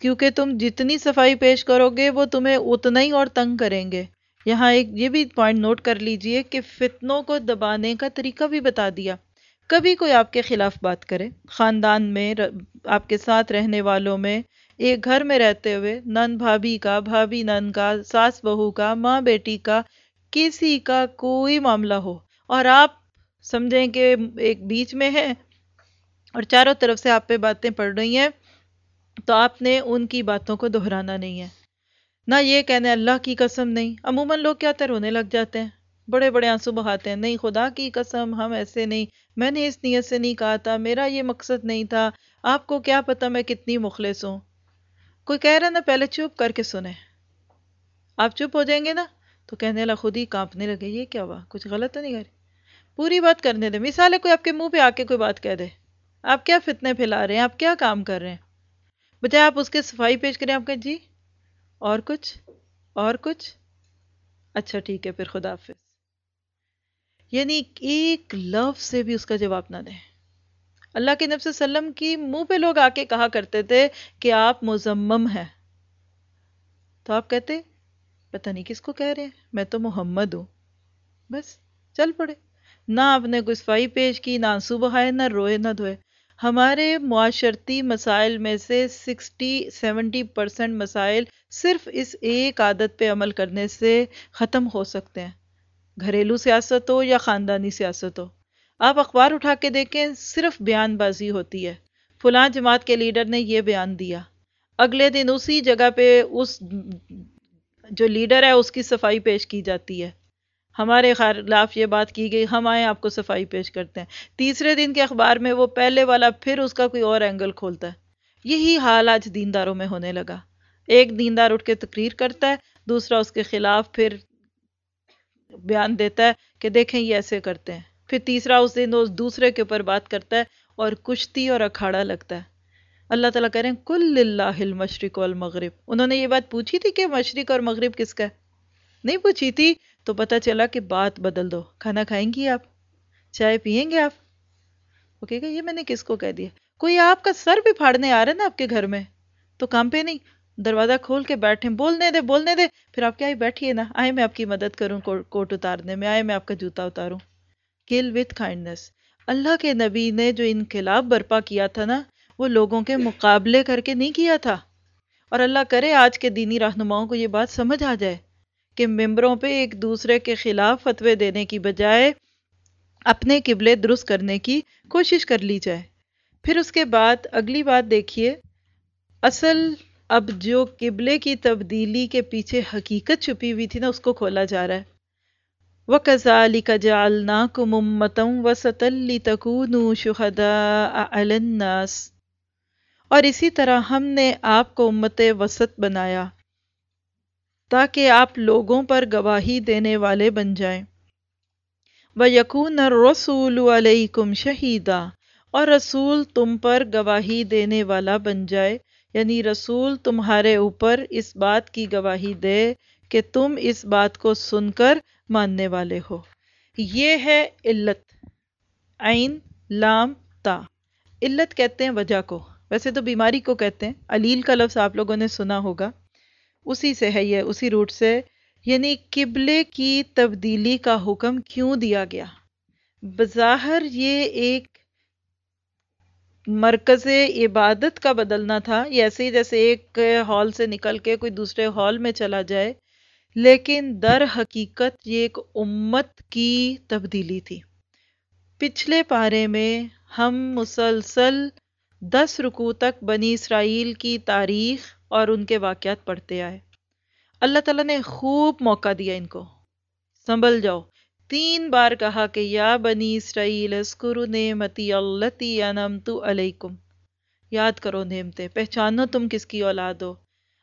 کیونکہ تم جتنی صفائی پیش کرو گے، وہ تمہیں اتنا ہی اور تنگ کریں گے۔ یہاں ایک یہ بھی پوائنٹ نوٹ کر لیجیے کہ فتنوں کو دبانے کا طریقہ بھی بتا دیا۔ کبھی کوئی آپ کے خلاف بات کرے۔ خاندان میں آپ کے ساتھ رہنے والوں میں ایک گھر میں رہتے ہوئے، نن بھابھی کا، بھابھی نن کا، ساس بہو کا، ماں بیٹی کا کسی کا کوئی معاملہ ہو۔ اور آپ سمجھیں کہ ایک بیچ میں ہے اور چاروں طرف سے آپ پہ باتیں پڑ رہی ہیں، تو آپ نے ان کی باتوں کو دہرانا نہیں ہے۔ نہ یہ کہنے اللہ کی قسم نہیں، عموماً لوگ کیا رونے لگ جاتے ہیں۔ بڑے بڑے آنسو بہاتے ہیں، نہیں، خدا کی قسم، ہم ایسے نہیں۔ میں نے اس نیت سے نہیں کہا تھا، میرا یہ مقصد نہیں تھا۔ آپ کو کیا پتا میں کتنی مخلص ہوں۔ کوئی کہہ رہا نا، پہلے چپ کر کے سنیں۔ آپ چپ ہو جائیں گے نا؟ تو کہنے لگا، خود ہی کانپنے لگے، یہ کیا ہوا کچھ غلط تو نہیں کر پوری بات کرنے دے مثال ہے کوئی آپ کے منہ پہ آ کے کوئی بات کہہ دے۔ آپ کیا فتنے پھیلا رہے ہیں؟ آپ کیا کام کر رہے ہیں؟ بجائے آپ اس کے صفائی پیش کریں، آپ کہیں جی اور کچھ اور کچھ؟ اچھا ٹھیک ہے، پھر خدا حافظ۔ یعنی ایک لفظ سے بھی اس کا جواب نہ دیں۔ اللہ کے نبی صلی اللہ علیہ وسلم کی منہ پہ لوگ آ کے کہا کرتے تھے کہ آپ مزمم ہیں۔ تو آپ کہتے پتہ نہیں کس کو کہہ رہے ہیں۔ میں تو محمد ہوں۔ بس چل پڑے۔ نہ آپ نے کوئی صفائی پیش کی، نہ آنسو بہائے، نہ روئے، نہ دھوئے۔ ہمارے معاشرتی مسائل میں سے سکسٹی، سیونٹی پرسنٹ مسائل صرف اس ایک عادت پہ عمل کرنے سے ختم ہو سکتے ہیں۔ گھریلو سیاست ہو یا خاندانی سیاست ہو آپ اخبار اٹھا کے دیکھیں، صرف بیان بازی ہوتی ہے۔ فلاں جماعت کے لیڈر نے یہ بیان دیا۔ اگلے دن اسی جگہ پہ اس جو لیڈر ہے اس کی صفائی پیش کی جاتی ہے۔ ہمارے خلاف یہ بات کی گئی، ہم آئیں آپ کو صفائی پیش کرتے ہیں۔ تیسرے دن کے اخبار میں وہ پہلے والا پھر اس کا کوئی اور اینگل کھولتا ہے۔ یہی حال آج دینداروں میں ہونے لگا۔ ایک دیندار اٹھ کے تقریر کرتا ہے، دوسرا اس کے خلاف پھر بیان دیتا ہے کہ دیکھیں یہ ایسے کرتے ہیں۔ پھر تیسرا اس دن اس دوسرے کے اوپر بات کرتا ہے اور کشتی اور اکھاڑا لگتا ہے۔ اللہ تعالیٰ کہہ رہے ہیں، کل اللہ المشرق والمغرب. انہوں نے یہ بات پوچھی تھی کہ مشرق اور مغرب کس کا ہے؟ نہیں پوچھی تھی، تو پتہ چلا کہ بات بدل دو۔ کھانا کھائیں گی آپ؟ چائے پیئیں گے آپ؟ وہ کہے گا، یہ میں نے کس کو کہہ دیا؟ کوئی آپ کا سر بھی پھاڑنے آ رہا ہے نا آپ کے گھر میں؟ تو کام پہ نہیں، دروازہ کھول کے بیٹھے بولنے دے بولنے دے۔ پھر آپ کیا بیٹھیے نا؟ آئے میں آپ کی مدد کروں کوٹ اتارنے میں، آئے میں آپ کا جوتا اتاروں۔ کل وتھ کائنڈنس اللہ کے نبی نے جو انقلاب برپا کیا تھا نا وہ لوگوں کے مقابلے کر کے نہیں کیا تھا۔ اور اللہ کرے آج کے دینی رہنماؤں کو یہ بات سمجھ آ جائے کہ ممبروں پہ ایک دوسرے کے خلاف فتوے دینے کی بجائے اپنے قبلے درست کرنے کی کوشش کر لی جائے۔ پھر اس کے بعد اگلی بات دیکھیے۔ اصل اب جو قبلے کی تبدیلی کے پیچھے حقیقت چھپی ہوئی تھی نا، اس کو کھولا جا رہا ہے۔ وَكَذَلِكَ جَعَلْنَاكُمْ أُمَّةً وَسَطًا لِتَكُونُوا شُهَدَاءَ عَلَى النَّاسِ۔ اور اسی طرح ہم نے آپ کو امت وسط بنایا تاکہ آپ لوگوں پر گواہی دینے والے بن جائیں۔ وَيَكُونَ الرَّسُولُ عَلَيْكُمْ شَهِيدًا اور رسول تم پر گواہی دینے والا بن جائے۔ یعنی رسول تمہارے اوپر اس بات کی گواہی دے کہ تم اس بات کو سن کر ماننے والے ہو۔ یہ ہے علت۔ عین، لام، تا۔ علت کہتے ہیں وجہ کو۔ ویسے تو بیماری کو کہتے ہیں، علیل کا لفظ آپ لوگوں نے سنا ہوگا۔ اسی سے ہے یہ، اسی روٹ سے یعنی قبلے کی تبدیلی کا حکم کیوں دیا گیا؟ بظاہر یہ ایک مرکز عبادت کا بدلنا تھا۔ یہ ایسے ہی جیسے ایک ہال سے نکل کے کوئی دوسرے ہال میں چلا جائے، لیکن در حقیقت یہ ایک امت کی تبدیلی تھی۔ پچھلے پارے میں ہم مسلسل دس رکو تک بنی اسرائیل کی تاریخ اور ان کے واقعات پڑھتے آئے۔ اللہ تعالیٰ نے خوب موقع دیا ان کو۔ سنبھل جاؤ۔ تین بار کہا کہ یا بنی اسرائیل اسکرو نعمتی اللتی انمتو علیکم۔ یاد کرو نعمتیں۔ پہچانو تم کس کی اولاد ہو۔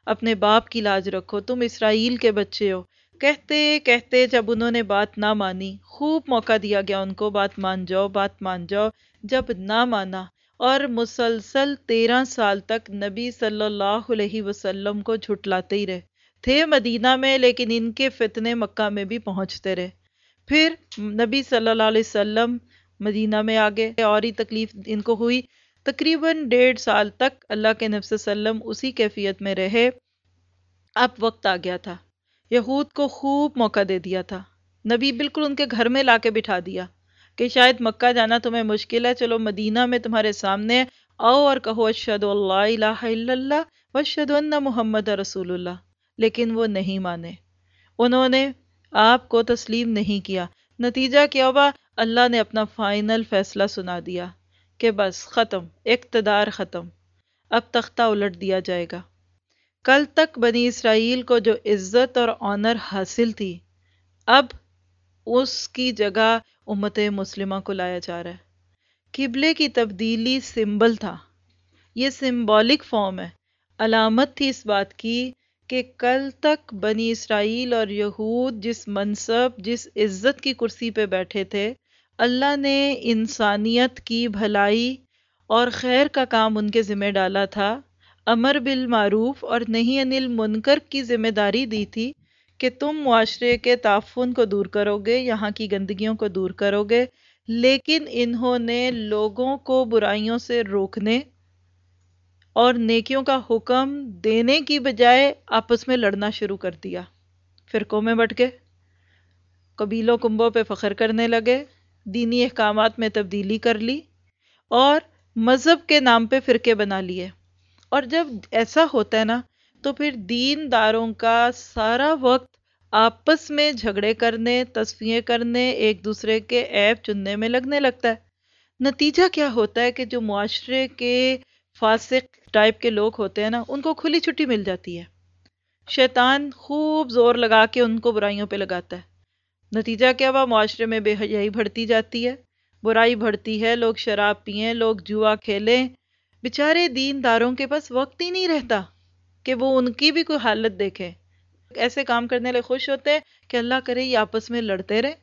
اپنے باپ کی لاج رکھو۔ تم اسرائیل کے بچے ہو۔ کہتے کہتے جب انہوں نے بات نہ مانی، خوب موقع دیا گیا ان کو۔ بات مان جاؤ، بات مان جاؤ۔ جب نہ مانا اور مسلسل تیرہ سال تک نبی صلی اللہ علیہ وسلم کو جھٹلاتے ہی رہے۔ تھے مدینہ میں، لیکن ان کے فتنے مکہ میں بھی پہنچتے رہے۔ پھر نبی صلی اللہ علیہ وسلم مدینہ میں آگے، اور ہی تکلیف ان کو ہوئی۔ تقریباً ڈیڑھ سال تک اللہ کے نفس وسلم اسی کیفیت میں رہے۔ اب وقت آ گیا تھا۔ یہود کو خوب موقع دے دیا تھا۔ نبی بالکل ان کے گھر میں لا کے بٹھا دیا۔ کہ شاید مکہ جانا تمہیں مشکل ہے، چلو مدینہ میں تمہارے سامنے آؤ اور کہو اشد اللہ الہ الا اللہ وشد ان محمد رسول اللہ. لیکن وہ نہیں مانے۔ انہوں نے آپ کو تسلیم نہیں کیا۔ نتیجہ کیا ہوا؟ اللہ نے اپنا فائنل فیصلہ سنا دیا کہ بس، ختم، اقتدار ختم۔ اب تختہ الٹ دیا جائے گا۔ کل تک بنی اسرائیل کو جو عزت اور آنر حاصل تھی، اب اس کی جگہ امت مسلمہ کو لایا جا رہا ہے۔ قبلے کی تبدیلی سمبل تھا۔ یہ سمبولک فارم ہے۔ علامت تھی اس بات کی کہ کل تک بنی اسرائیل اور یہود جس منصب، جس عزت کی کرسی پہ بیٹھے تھے، اللہ نے انسانیت کی بھلائی اور خیر کا کام ان کے ذمہ ڈالا تھا۔ امر بالمعروف اور نہیں انل منکر کی ذمہ داری دی تھی۔ کہ تم معاشرے کے تعفن کو دور کرو گے یہاں کی گندگیوں کو دور کرو گے لیکن انہوں نے لوگوں کو برائیوں سے روکنے اور نیکیوں کا حکم دینے کی بجائے آپس میں لڑنا شروع کر دیا۔ فرقوں میں بٹ کے قبیلوں کنبوں پہ فخر کرنے لگے، دینی احکامات میں تبدیلی کر لی اور مذہب کے نام پہ فرقے بنا لیے۔ اور جب ایسا ہوتا ہے نا تو پھر دین داروں کا سارا وقت آپس میں جھگڑے کرنے، تصفیے کرنے، ایک دوسرے کے ایپ چننے میں لگنے لگتا ہے۔ نتیجہ کیا ہوتا ہے کہ جو معاشرے کے فاسق ٹائپ کے لوگ ہوتے ہیں نا، ان کو کھلی چھٹی مل جاتی ہے۔ شیطان خوب زور لگا کے ان کو برائیوں پہ لگاتا ہے۔ نتیجہ کیا ہوا؟ معاشرے میں بے حیائی بڑھتی جاتی ہے۔ برائی بڑھتی ہے، لوگ شراب پئیں، لوگ جوا کھیلیں۔ بیچارے دین داروں کے پاس وقت ہی نہیں رہتا۔ کہ وہ ان کی بھی کوئی حالت دیکھے۔ ایسے کام کرنے لیے خوش ہوتے ہیں کہ اللہ کرے یہ آپس میں لڑتے رہے۔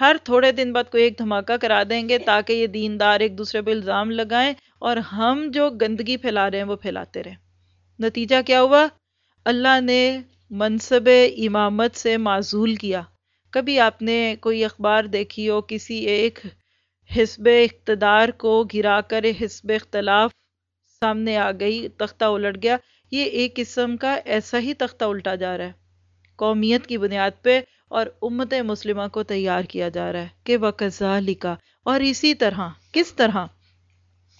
ہر تھوڑے دن بعد کوئی ایک دھماکہ کرا دیں گے تاکہ یہ دیندار ایک دوسرے پہ الزام لگائیں اور ہم جو گندگی پھیلا رہے ہیں وہ پھیلاتے رہیں نتیجہ کیا ہوا؟ اللہ نے منصب امامت سے معزول کیا۔ کبھی آپ نے کوئی اخبار دیکھی ہو کسی ایک حسب اقتدار کو گرا کر حسب اختلاف سامنے آ گئی، تختہ الٹ گیا؟ یہ ایک قسم کا ایسا ہی تختہ الٹا جا رہا ہے۔ قومیت کی بنیاد پہ اور امت مسلمہ کو تیار کیا جا رہا ہے کہ وہ کزالی کا اور اسی طرح، کس طرح؟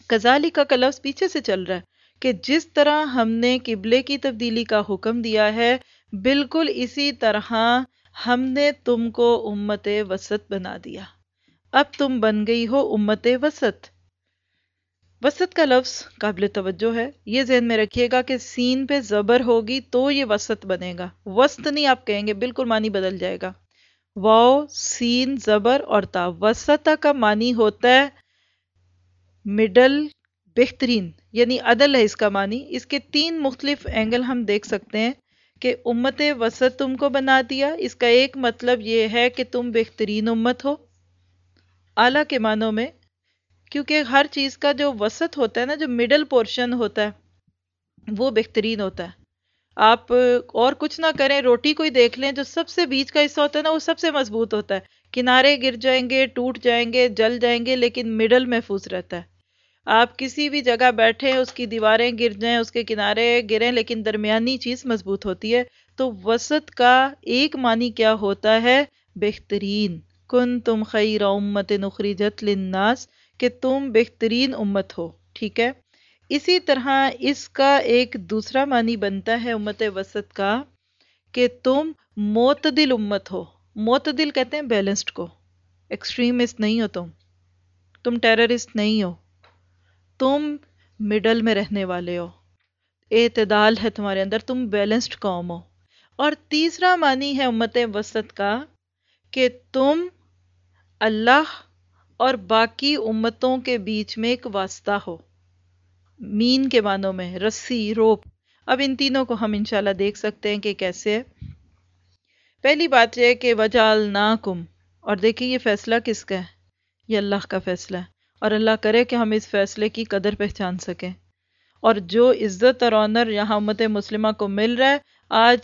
کزالی کا لفظ پیچھے سے چل رہا ہے کہ جس طرح ہم نے قبلے کی تبدیلی کا حکم دیا ہے، بالکل اسی طرح ہم نے تم کو امت وسط بنا دیا۔ اب تم بن گئی ہو امت وسط۔ وسط کا لفظ قابل توجہ ہے۔ یہ ذہن میں رکھیے گا کہ سین پہ زبر ہوگی تو یہ وسط بنے گا۔ وسط نہیں آپ کہیں گے، بالکل معنی بدل جائے گا۔ واؤ سین، زبر اور تا۔ وسط کا معنی ہوتا ہے مڈل بہترین یعنی عدل ہے اس کا معنی۔ اس کے تین مختلف اینگل ہم دیکھ سکتے ہیں کہ امت وسط تم کو بنا دیا۔ اس کا ایک مطلب یہ ہے کہ تم بہترین امت ہو۔ اعلیٰ کے معنوں میں کیونکہ ہر چیز کا جو وسط ہوتا ہے نا، جو مڈل پورشن ہوتا ہے، وہ بہترین ہوتا ہے۔ آپ اور کچھ نہ کریں، روٹی کوئی دیکھ لیں، جو سب سے بیچ کا حصہ ہوتا ہے نا، وہ سب سے مضبوط ہوتا ہے۔ کنارے گر جائیں گے، ٹوٹ جائیں گے، جل جائیں گے، لیکن مڈل محفوظ رہتا ہے۔ آپ کسی بھی جگہ بیٹھیں، اس کی دیواریں گر جائیں، اس کے کنارے گریں، لیکن درمیانی چیز مضبوط ہوتی ہے۔ تو وسط کا ایک معنی کیا ہوتا ہے؟ بہترین۔ کن تم خیر امت نخری جت لناس کہ تم بہترین امت ہو، ٹھیک ہے؟ اسی طرح اس کا ایک دوسرا معنی بنتا ہے امت وسط کا کہ تم معتدل امت ہو۔ معتدل کہتے ہیں بیلنسڈ کو۔ ایکسٹریمسٹ نہیں ہو تم۔ تم ٹیررسٹ نہیں ہو۔ تم مڈل میں رہنے والے ہو۔ اعتدال ہے تمہارے اندر، تم بیلنسڈ قوم ہو۔ اور تیسرا معنی ہے امت وسط کا کہ تم اللہ اور باقی امتوں کے بیچ میں ایک واسطہ ہو۔ مین کے معنوں میں رسی، روپ۔ اب ان تینوں کو ہم انشاءاللہ دیکھ سکتے ہیں کہ کیسے ہے پہلی بات یہ کہ وجالناکم اور دیکھیں یہ فیصلہ کس کا ہے۔ یہ اللہ کا فیصلہ ہے۔ اور اللہ کرے کہ ہم اس فیصلے کی قدر پہچان سکیں۔ اور جو عزت اور آنر یہاں امت مسلمہ کو مل رہا ہے، آج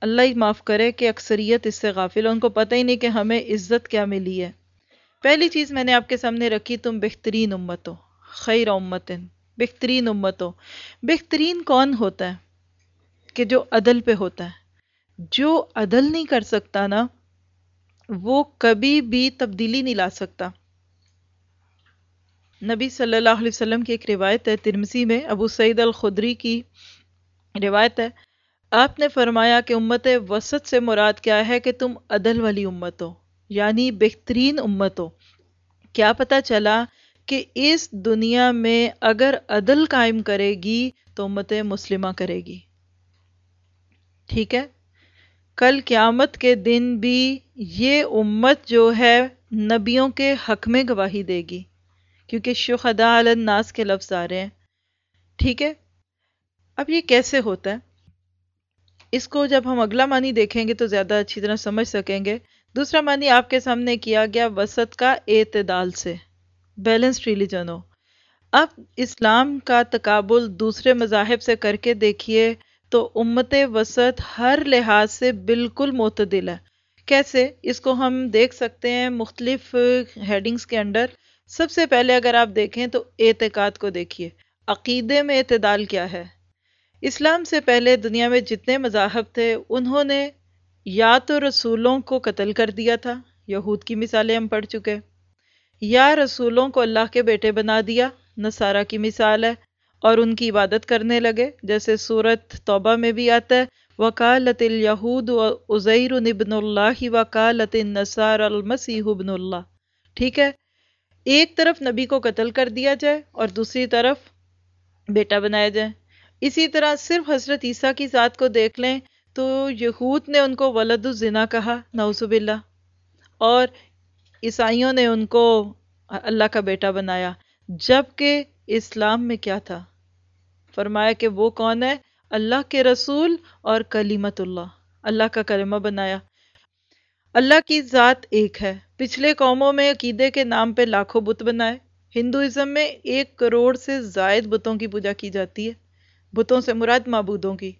اللہ ہی معاف کرے کہ اکثریت اس سے غافل ان کو پتہ ہی نہیں کہ ہمیں عزت کیا ملی ہے۔ پہلی چیز میں نے آپ کے سامنے رکھی، تم بہترین امت ہو خیر امتن، بہترین امت ہو بہترین کون ہوتا ہے؟ کہ جو عدل پہ ہوتا ہے۔ جو عدل نہیں کر سکتا نا، وہ کبھی بھی تبدیلی نہیں لا سکتا۔ نبی صلی اللہ علیہ وسلم کی ایک روایت ہے ترمسی میں ابو سعید الخدری کی روایت ہے۔ آپ نے فرمایا کہ امت وسط سے مراد کیا ہے کہ تم عدل والی امت ہو یعنی بہترین امت ہو کیا پتا چلا کہ اس دنیا میں اگر عدل قائم کرے گی تو امت مسلمہ کرے گی۔ ٹھیک ہے؟ کل قیامت کے دن بھی یہ امت جو ہے نبیوں کے حق میں گواہی دے گی، کیونکہ شہداء الناس کے لفظ آ رہے ہیں۔ ٹھیک ہے؟ اب یہ کیسے ہوتا ہے؟ اس کو جب ہم اگلا معنی دیکھیں گے تو زیادہ اچھی طرح سمجھ سکیں گے۔ دوسرا معنی آپ کے سامنے کیا گیا وسط کا اعتدال سے۔ بیلنس ریلیجن ہو اب اسلام کا تقابل دوسرے مذاہب سے کر کے دیکھیے تو امت وسط ہر لحاظ سے بالکل معتدل ہے۔ کیسے؟ اس کو ہم دیکھ سکتے ہیں مختلف ہیڈنگز کے انڈر سب سے پہلے اگر آپ دیکھیں تو اعتقاد کو دیکھیے۔ عقیدے میں اعتدال کیا ہے؟ اسلام سے پہلے دنیا میں جتنے مذاہب تھے، انہوں نے یا تو رسولوں کو قتل کر دیا تھا، یہود کی مثالیں ہم پڑھ چکے، یا رسولوں کو اللہ کے بیٹے بنا دیا، نصارہ کی مثال ہے، اور ان کی عبادت کرنے لگے، جیسے صورت توبہ میں بھی آتا ہے وکالت الیہود و عزیر ابن اللہ وکالت النصار المسیح ابن اللہ۔ ٹھیک ہے، ایک طرف نبی کو قتل کر دیا جائے اور دوسری طرف بیٹا بنایا جائے۔ اسی طرح صرف حضرت عیسیٰ کی ذات کو دیکھ لیں تو یہود نے ان کو ولد الزنا کہا، نعوذ باللہ۔ اور عیسائیوں نے ان کو اللہ کا بیٹا بنایا۔ جبکہ اسلام میں کیا تھا؟ فرمایا کہ وہ کون ہے؟ اللہ کے رسول اور کلیمت اللہ۔ اللہ کا کلمہ بنایا۔ اللہ کی ذات ایک ہے۔ پچھلے قوموں میں عقیدے کے نام پہ لاکھوں بت بنائے۔ ہندوازم میں ایک کروڑ سے زائد بتوں کی پوجا کی جاتی ہے۔ بتوں سے مراد معبودوں کی۔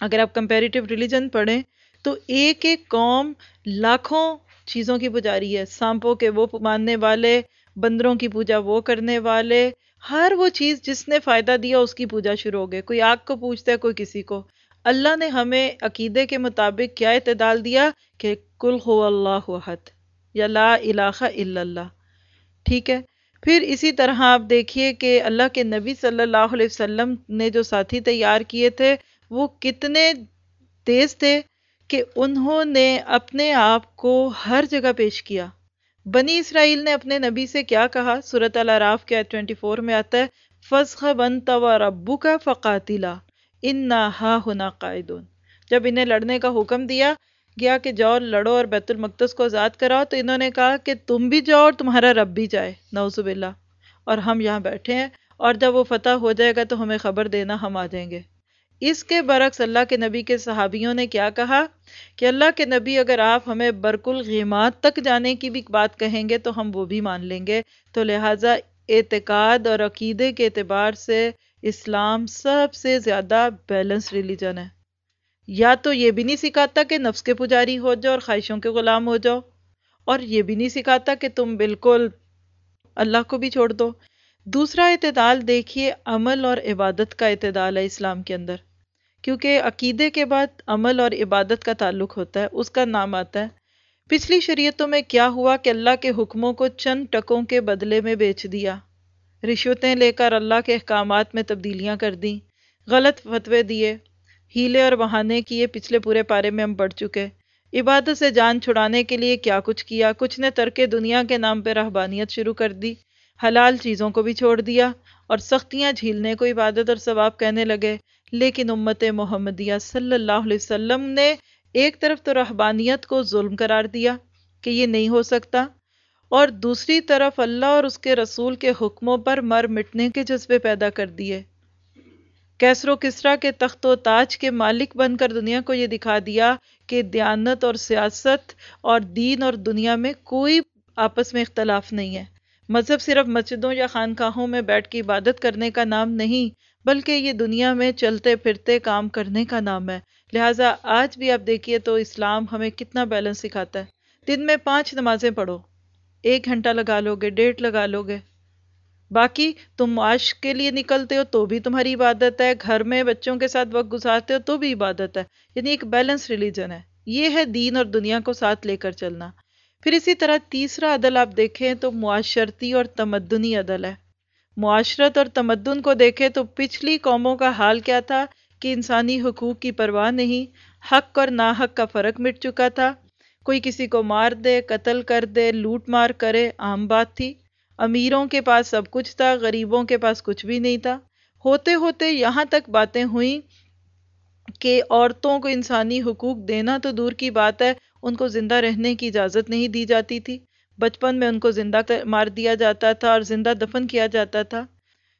اگر آپ کمپیریٹیو ریلیجن پڑھیں تو ایک ایک قوم لاکھوں چیزوں کی پجاری ہے۔ سانپوں کے وہ ماننے والے، بندروں کی پوجا وہ کرنے والے، ہر وہ چیز جس نے فائدہ دیا اس کی پوجا شروع ہو گئے کوئی آگ کو پوچھتا ہے، کوئی کسی کو۔ اللہ نے ہمیں عقیدے کے مطابق کیا اعتدال دیا کہ کل ہو اللہ حد یا لا الہ الا اللہ۔ ٹھیک ہے؟ پھر اسی طرح آپ دیکھیے کہ اللہ کے نبی صلی اللہ علیہ وسلم نے جو ساتھی تیار کیے تھے وہ کتنے تیز تھے کہ انہوں نے اپنے آپ کو ہر جگہ پیش کیا۔ بنی اسرائیل نے اپنے نبی سے کیا کہا؟ صورت العراف کے 24 میں آتا ہے فَسْخَ بَنْتَ وَرَبُّكَ فَقَاتِلَا، اِنَّا ہَا هُنَا قَائِدُونَ جب انہیں لڑنے کا حکم دیا، گیا کہ جاؤ لڑو اور بیت المقدس کو آزاد کراؤ، تو انہوں نے کہا کہ تم بھی جاؤ اور تمہارا رب بھی جائے۔ نعوذ باللہ۔ اور ہم یہاں بیٹھے ہیں، اور جب وہ فتح ہو جائے گا تو ہمیں خبر دینا، ہم آ جائیں گے۔ اس کے برعکس اللہ کے نبی کے صحابیوں نے کیا کہا کہ اللہ کے نبی اگر آپ ہمیں برک الغیمات تک جانے کی بھی بات کہیں گے تو ہم وہ بھی مان لیں گے۔ تو لہٰذا اعتقاد اور عقیدے کے اعتبار سے اسلام سب سے زیادہ بیلنس ریلیجن ہے۔ یا تو یہ بھی نہیں سکھاتا کہ نفس کے پجاری ہو جاؤ اور خواہشوں کے غلام ہو جاؤ، اور یہ بھی نہیں سکھاتا کہ تم بالکل اللہ کو بھی چھوڑ دو۔ دوسرا اعتدال دیکھیے عمل اور عبادت کا اعتدال ہے اسلام کے اندر۔ کیونکہ عقیدے کے بعد عمل اور عبادت کا تعلق ہوتا ہے، اس کا نام آتا ہے۔ پچھلی شریعتوں میں کیا ہوا کہ اللہ کے حکموں کو چند ٹکوں کے بدلے میں بیچ دیا۔ رشوتیں لے کر اللہ کے احکامات میں تبدیلیاں کر دیں۔ غلط فتوے دیے۔ ہیلے اور بہانے کیے پچھلے پورے پارے میں ہم پڑھ چکے۔ عبادت سے جان چھڑانے کے لیے کیا کچھ کیا۔ کچھ نے ترک دنیا کے نام پہ رہبانیت شروع کر دی۔ حلال چیزوں کو بھی چھوڑ دیا اور سختیاں جھیلنے کو عبادت اور ثواب کہنے لگے۔ لیکن امت محمدیہ صلی اللہ علیہ وسلم نے ایک طرف تو رہبانیت کو ظلم قرار دیا کہ یہ نہیں ہو سکتا، اور دوسری طرف اللہ اور اس کے رسول کے حکموں پر مر مٹنے کے جذبے پیدا کر دیے۔ کیسر و کسرا کے تخت و تاج کے مالک بن کر دنیا کو یہ دکھا دیا کہ دیانت اور سیاست اور دین اور دنیا میں کوئی آپس میں اختلاف نہیں ہے۔ مذہب صرف مسجدوں یا خانقاہوں میں بیٹھ کے عبادت کرنے کا نام نہیں بلکہ یہ دنیا میں چلتے پھرتے کام کرنے کا نام ہے۔ لہٰذا آج بھی آپ دیکھیے تو اسلام ہمیں کتنا بیلنس سکھاتا ہے۔ دن میں پانچ نمازیں پڑھو۔ ایک گھنٹہ لگا لو گے، ڈیڑھ لگا لو گے۔ باقی تم معاش کے لیے نکلتے ہو تو بھی تمہاری عبادت ہے۔ گھر میں بچوں کے ساتھ وقت گزارتے ہو تو بھی عبادت ہے۔ یعنی ایک بیلنس ریلیجن ہے۔ یہ ہے دین اور دنیا کو ساتھ لے کر چلنا۔ پھر اسی طرح تیسرا عدل آپ دیکھیں تو معاشرتی اور تمدنی عدل ہے۔ معاشرت اور تمدن کو دیکھیں تو پچھلی قوموں کا حال کیا تھا کہ انسانی حقوق کی پرواہ نہیں، حق اور ناحق کا فرق مٹ چکا تھا۔ کوئی کسی کو مار دے، قتل کر دے، لوٹ مار کرے، عام بات تھی۔ امیروں کے پاس سب کچھ تھا، غریبوں کے پاس کچھ بھی نہیں تھا۔ ہوتے ہوتے یہاں تک باتیں ہوئیں کہ عورتوں کو انسانی حقوق دینا تو دور کی بات ہے، ان کو زندہ رہنے کی اجازت نہیں دی جاتی تھی۔ بچپن میں ان کو زندہ مار دیا جاتا تھا اور زندہ دفن کیا جاتا تھا۔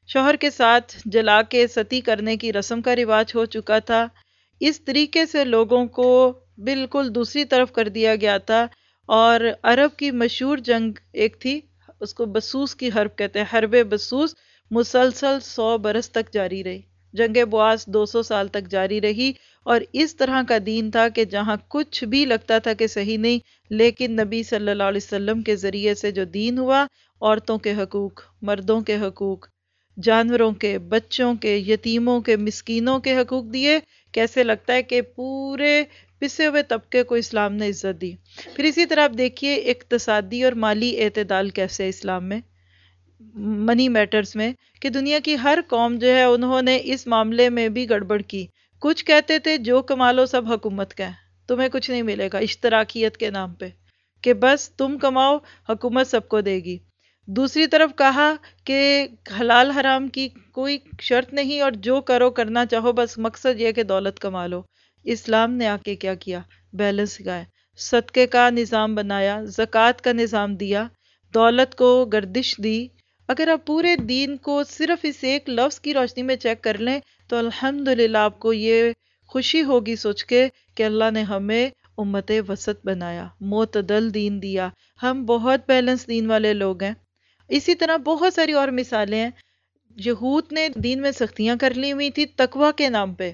شوہر کے ساتھ جلا کے ستی کرنے کی رسم کا رواج ہو چکا تھا۔ اس طریقے سے لوگوں کو بالکل دوسری طرف کر دیا گیا تھا اور عرب کی مشہور جنگ ایک تھی، اس کو بسوس کی حرب کہتے ہیں۔ حرب بسوس مسلسل سو برس تک جاری رہی۔ جنگ بواس دو سو سال تک جاری رہی اور اس طرح کا دین تھا کہ جہاں کچھ بھی لگتا تھا کہ صحیح نہیں لیکن نبی صلی اللہ علیہ وسلم کے ذریعے سے جو دین ہوا، عورتوں کے حقوق، مردوں کے حقوق، جانوروں کے، بچوں کے، یتیموں کے، مسکینوں کے حقوق دیے، کیسے لگتا ہے کہ پورے پسے ہوئے طبقے کو اسلام نے عزت دی؟ پھر اسی طرح آپ دیکھیے اقتصادی اور مالی اعتدال کیسے اسلام میں منی میٹرز میں، کہ دنیا کی ہر قوم جو ہے انہوں نے اس معاملے میں بھی گڑبڑ کی۔ کچھ کہتے تھے، جو کما لو سب حکومت کا ہے۔ تمہیں کچھ نہیں ملے گا اشتراکیت کے نام پہ کہ بس تم کماؤ، حکومت سب کو دے گی۔ دوسری طرف کہا کہ حلال حرام کی کوئی شرط نہیں اور جو کرو کرنا چاہو، بس مقصد یہ کہ دولت کما لو۔ اسلام نے آ کے کیا کیا؟ بیلنس گائے۔ صدقے کا نظام بنایا، زکوٰۃ کا نظام دیا، دولت کو گردش دی۔ اگر آپ پورے دین کو صرف اس ایک لفظ کی روشنی میں چیک کر لیں تو الحمدللہ آپ کو یہ خوشی ہوگی سوچ کے کہ اللہ نے ہمیں امت وسط بنایا، معتدل دین دیا۔ ہم بہت بیلنس دین والے لوگ ہیں۔ اسی طرح بہت ساری اور مثالیں ہیں۔ یہود نے دین میں سختیاں کر لی ہوئی تھی تقوی کے نام پہ،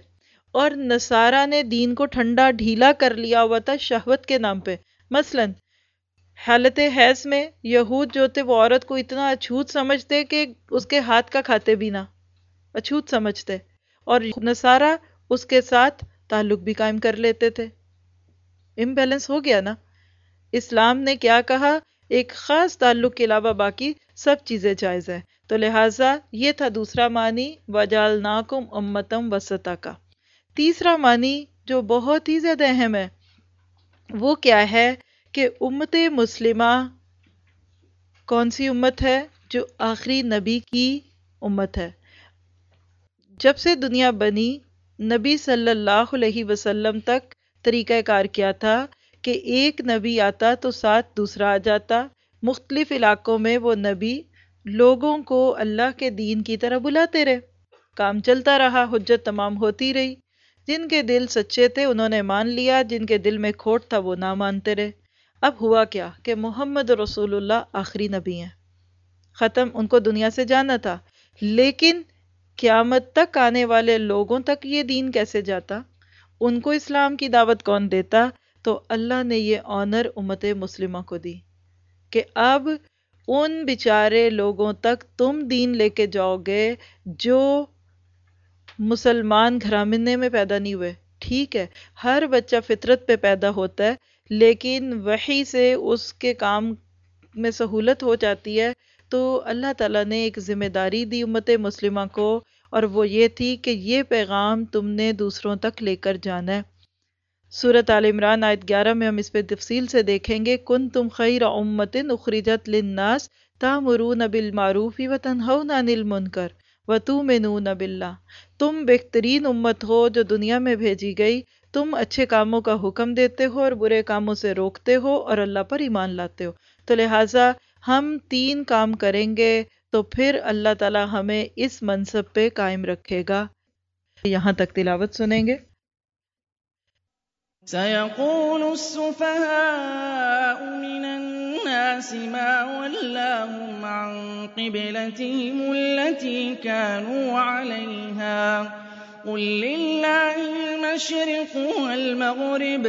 اور نصارہ نے دین کو ٹھنڈا ڈھیلا کر لیا ہوا تھا شہوت کے نام پہ۔ مثلا، حالت حیض میں یہود جو تھے، وہ عورت کو اتنا اچھوت سمجھتے کہ اس کے ہاتھ کا کھاتے بھی نہ۔ اچھوت سمجھتے۔ اور نصارہ اس کے ساتھ تعلق بھی قائم کر لیتے تھے۔ امبیلنس ہو گیا نا۔ اسلام نے کیا کہا؟ ایک خاص تعلق کے علاوہ باقی سب چیزیں جائز ہیں۔ تو لہٰذا یہ تھا دوسرا معنی وجالناکم امتم وسطا۔ کا تیسرا معنی جو بہت ہی زیادہ اہم ہے، وہ کیا ہے کہ امت مسلمہ کون سی امت ہے جو آخری نبی کی امت ہے؟ جب سے دنیا بنی نبی صلی اللہ علیہ وسلم تک طریقہ کار کیا تھا کہ ایک نبی آتا تو ساتھ دوسرا آ جاتا۔ مختلف علاقوں میں وہ نبی لوگوں کو اللہ کے دین کی طرح بلاتے رہے۔ کام چلتا رہا، حجت تمام ہوتی رہی۔ جن کے دل سچے تھے، انہوں نے مان لیا، جن کے دل میں کھوٹ تھا، وہ نہ مانتے رہے۔ اب ہوا کیا کہ محمد رسول اللہ آخری نبی ہیں۔ ختم، ان کو دنیا سے جانا تھا۔ لیکن قیامت تک آنے والے لوگوں تک یہ دین کیسے جاتا؟ ان کو اسلام کی دعوت کون دیتا؟ تو اللہ نے یہ آنر امت مسلمہ کو دی کہ اب ان بیچارے لوگوں تک تم دین لے کے جاؤ گے جو مسلمان گھرامنے میں پیدا نہیں ہوئے۔ ٹھیک ہے، ہر بچہ فطرت پہ پیدا ہوتا ہے، لیکن وہی سے اس کے کام میں سہولت ہو جاتی ہے تو اللہ تعالیٰ نے ایک ذمہ داری دی امت مسلمہ کو، اور وہ یہ تھی کہ یہ پیغام تم نے دوسروں تک لے کر جانا ہے۔ صورت عال عمران آیت گیارہ میں ہم اس پہ تفصیل سے دیکھیں گے کن تم خیر امت اخرجت للناس تامرون بالمعروف و تنہون عن المنکر و تؤمنون باللہ۔ تم بہترین امت ہو جو دنیا میں بھیجی گئی۔ تم اچھے کاموں کا حکم دیتے ہو اور برے کاموں سے روکتے ہو اور اللہ پر ایمان لاتے ہو۔ تو لہٰذا ہم تین کام کریں گے تو پھر اللہ تعالی ہمیں اس منصب پہ قائم رکھے گا۔ یہاں تک تلاوت سنیں گے۔ سيقول السفهاء من الناس ما ولاهم عن قبلتهم التي كانوا عليها قل لله المشرق والمغرب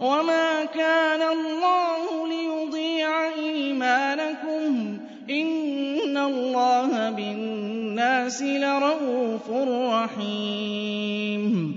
وما كان الله ليضيع إيمانكم إن الله بالناس لرؤوف رحيم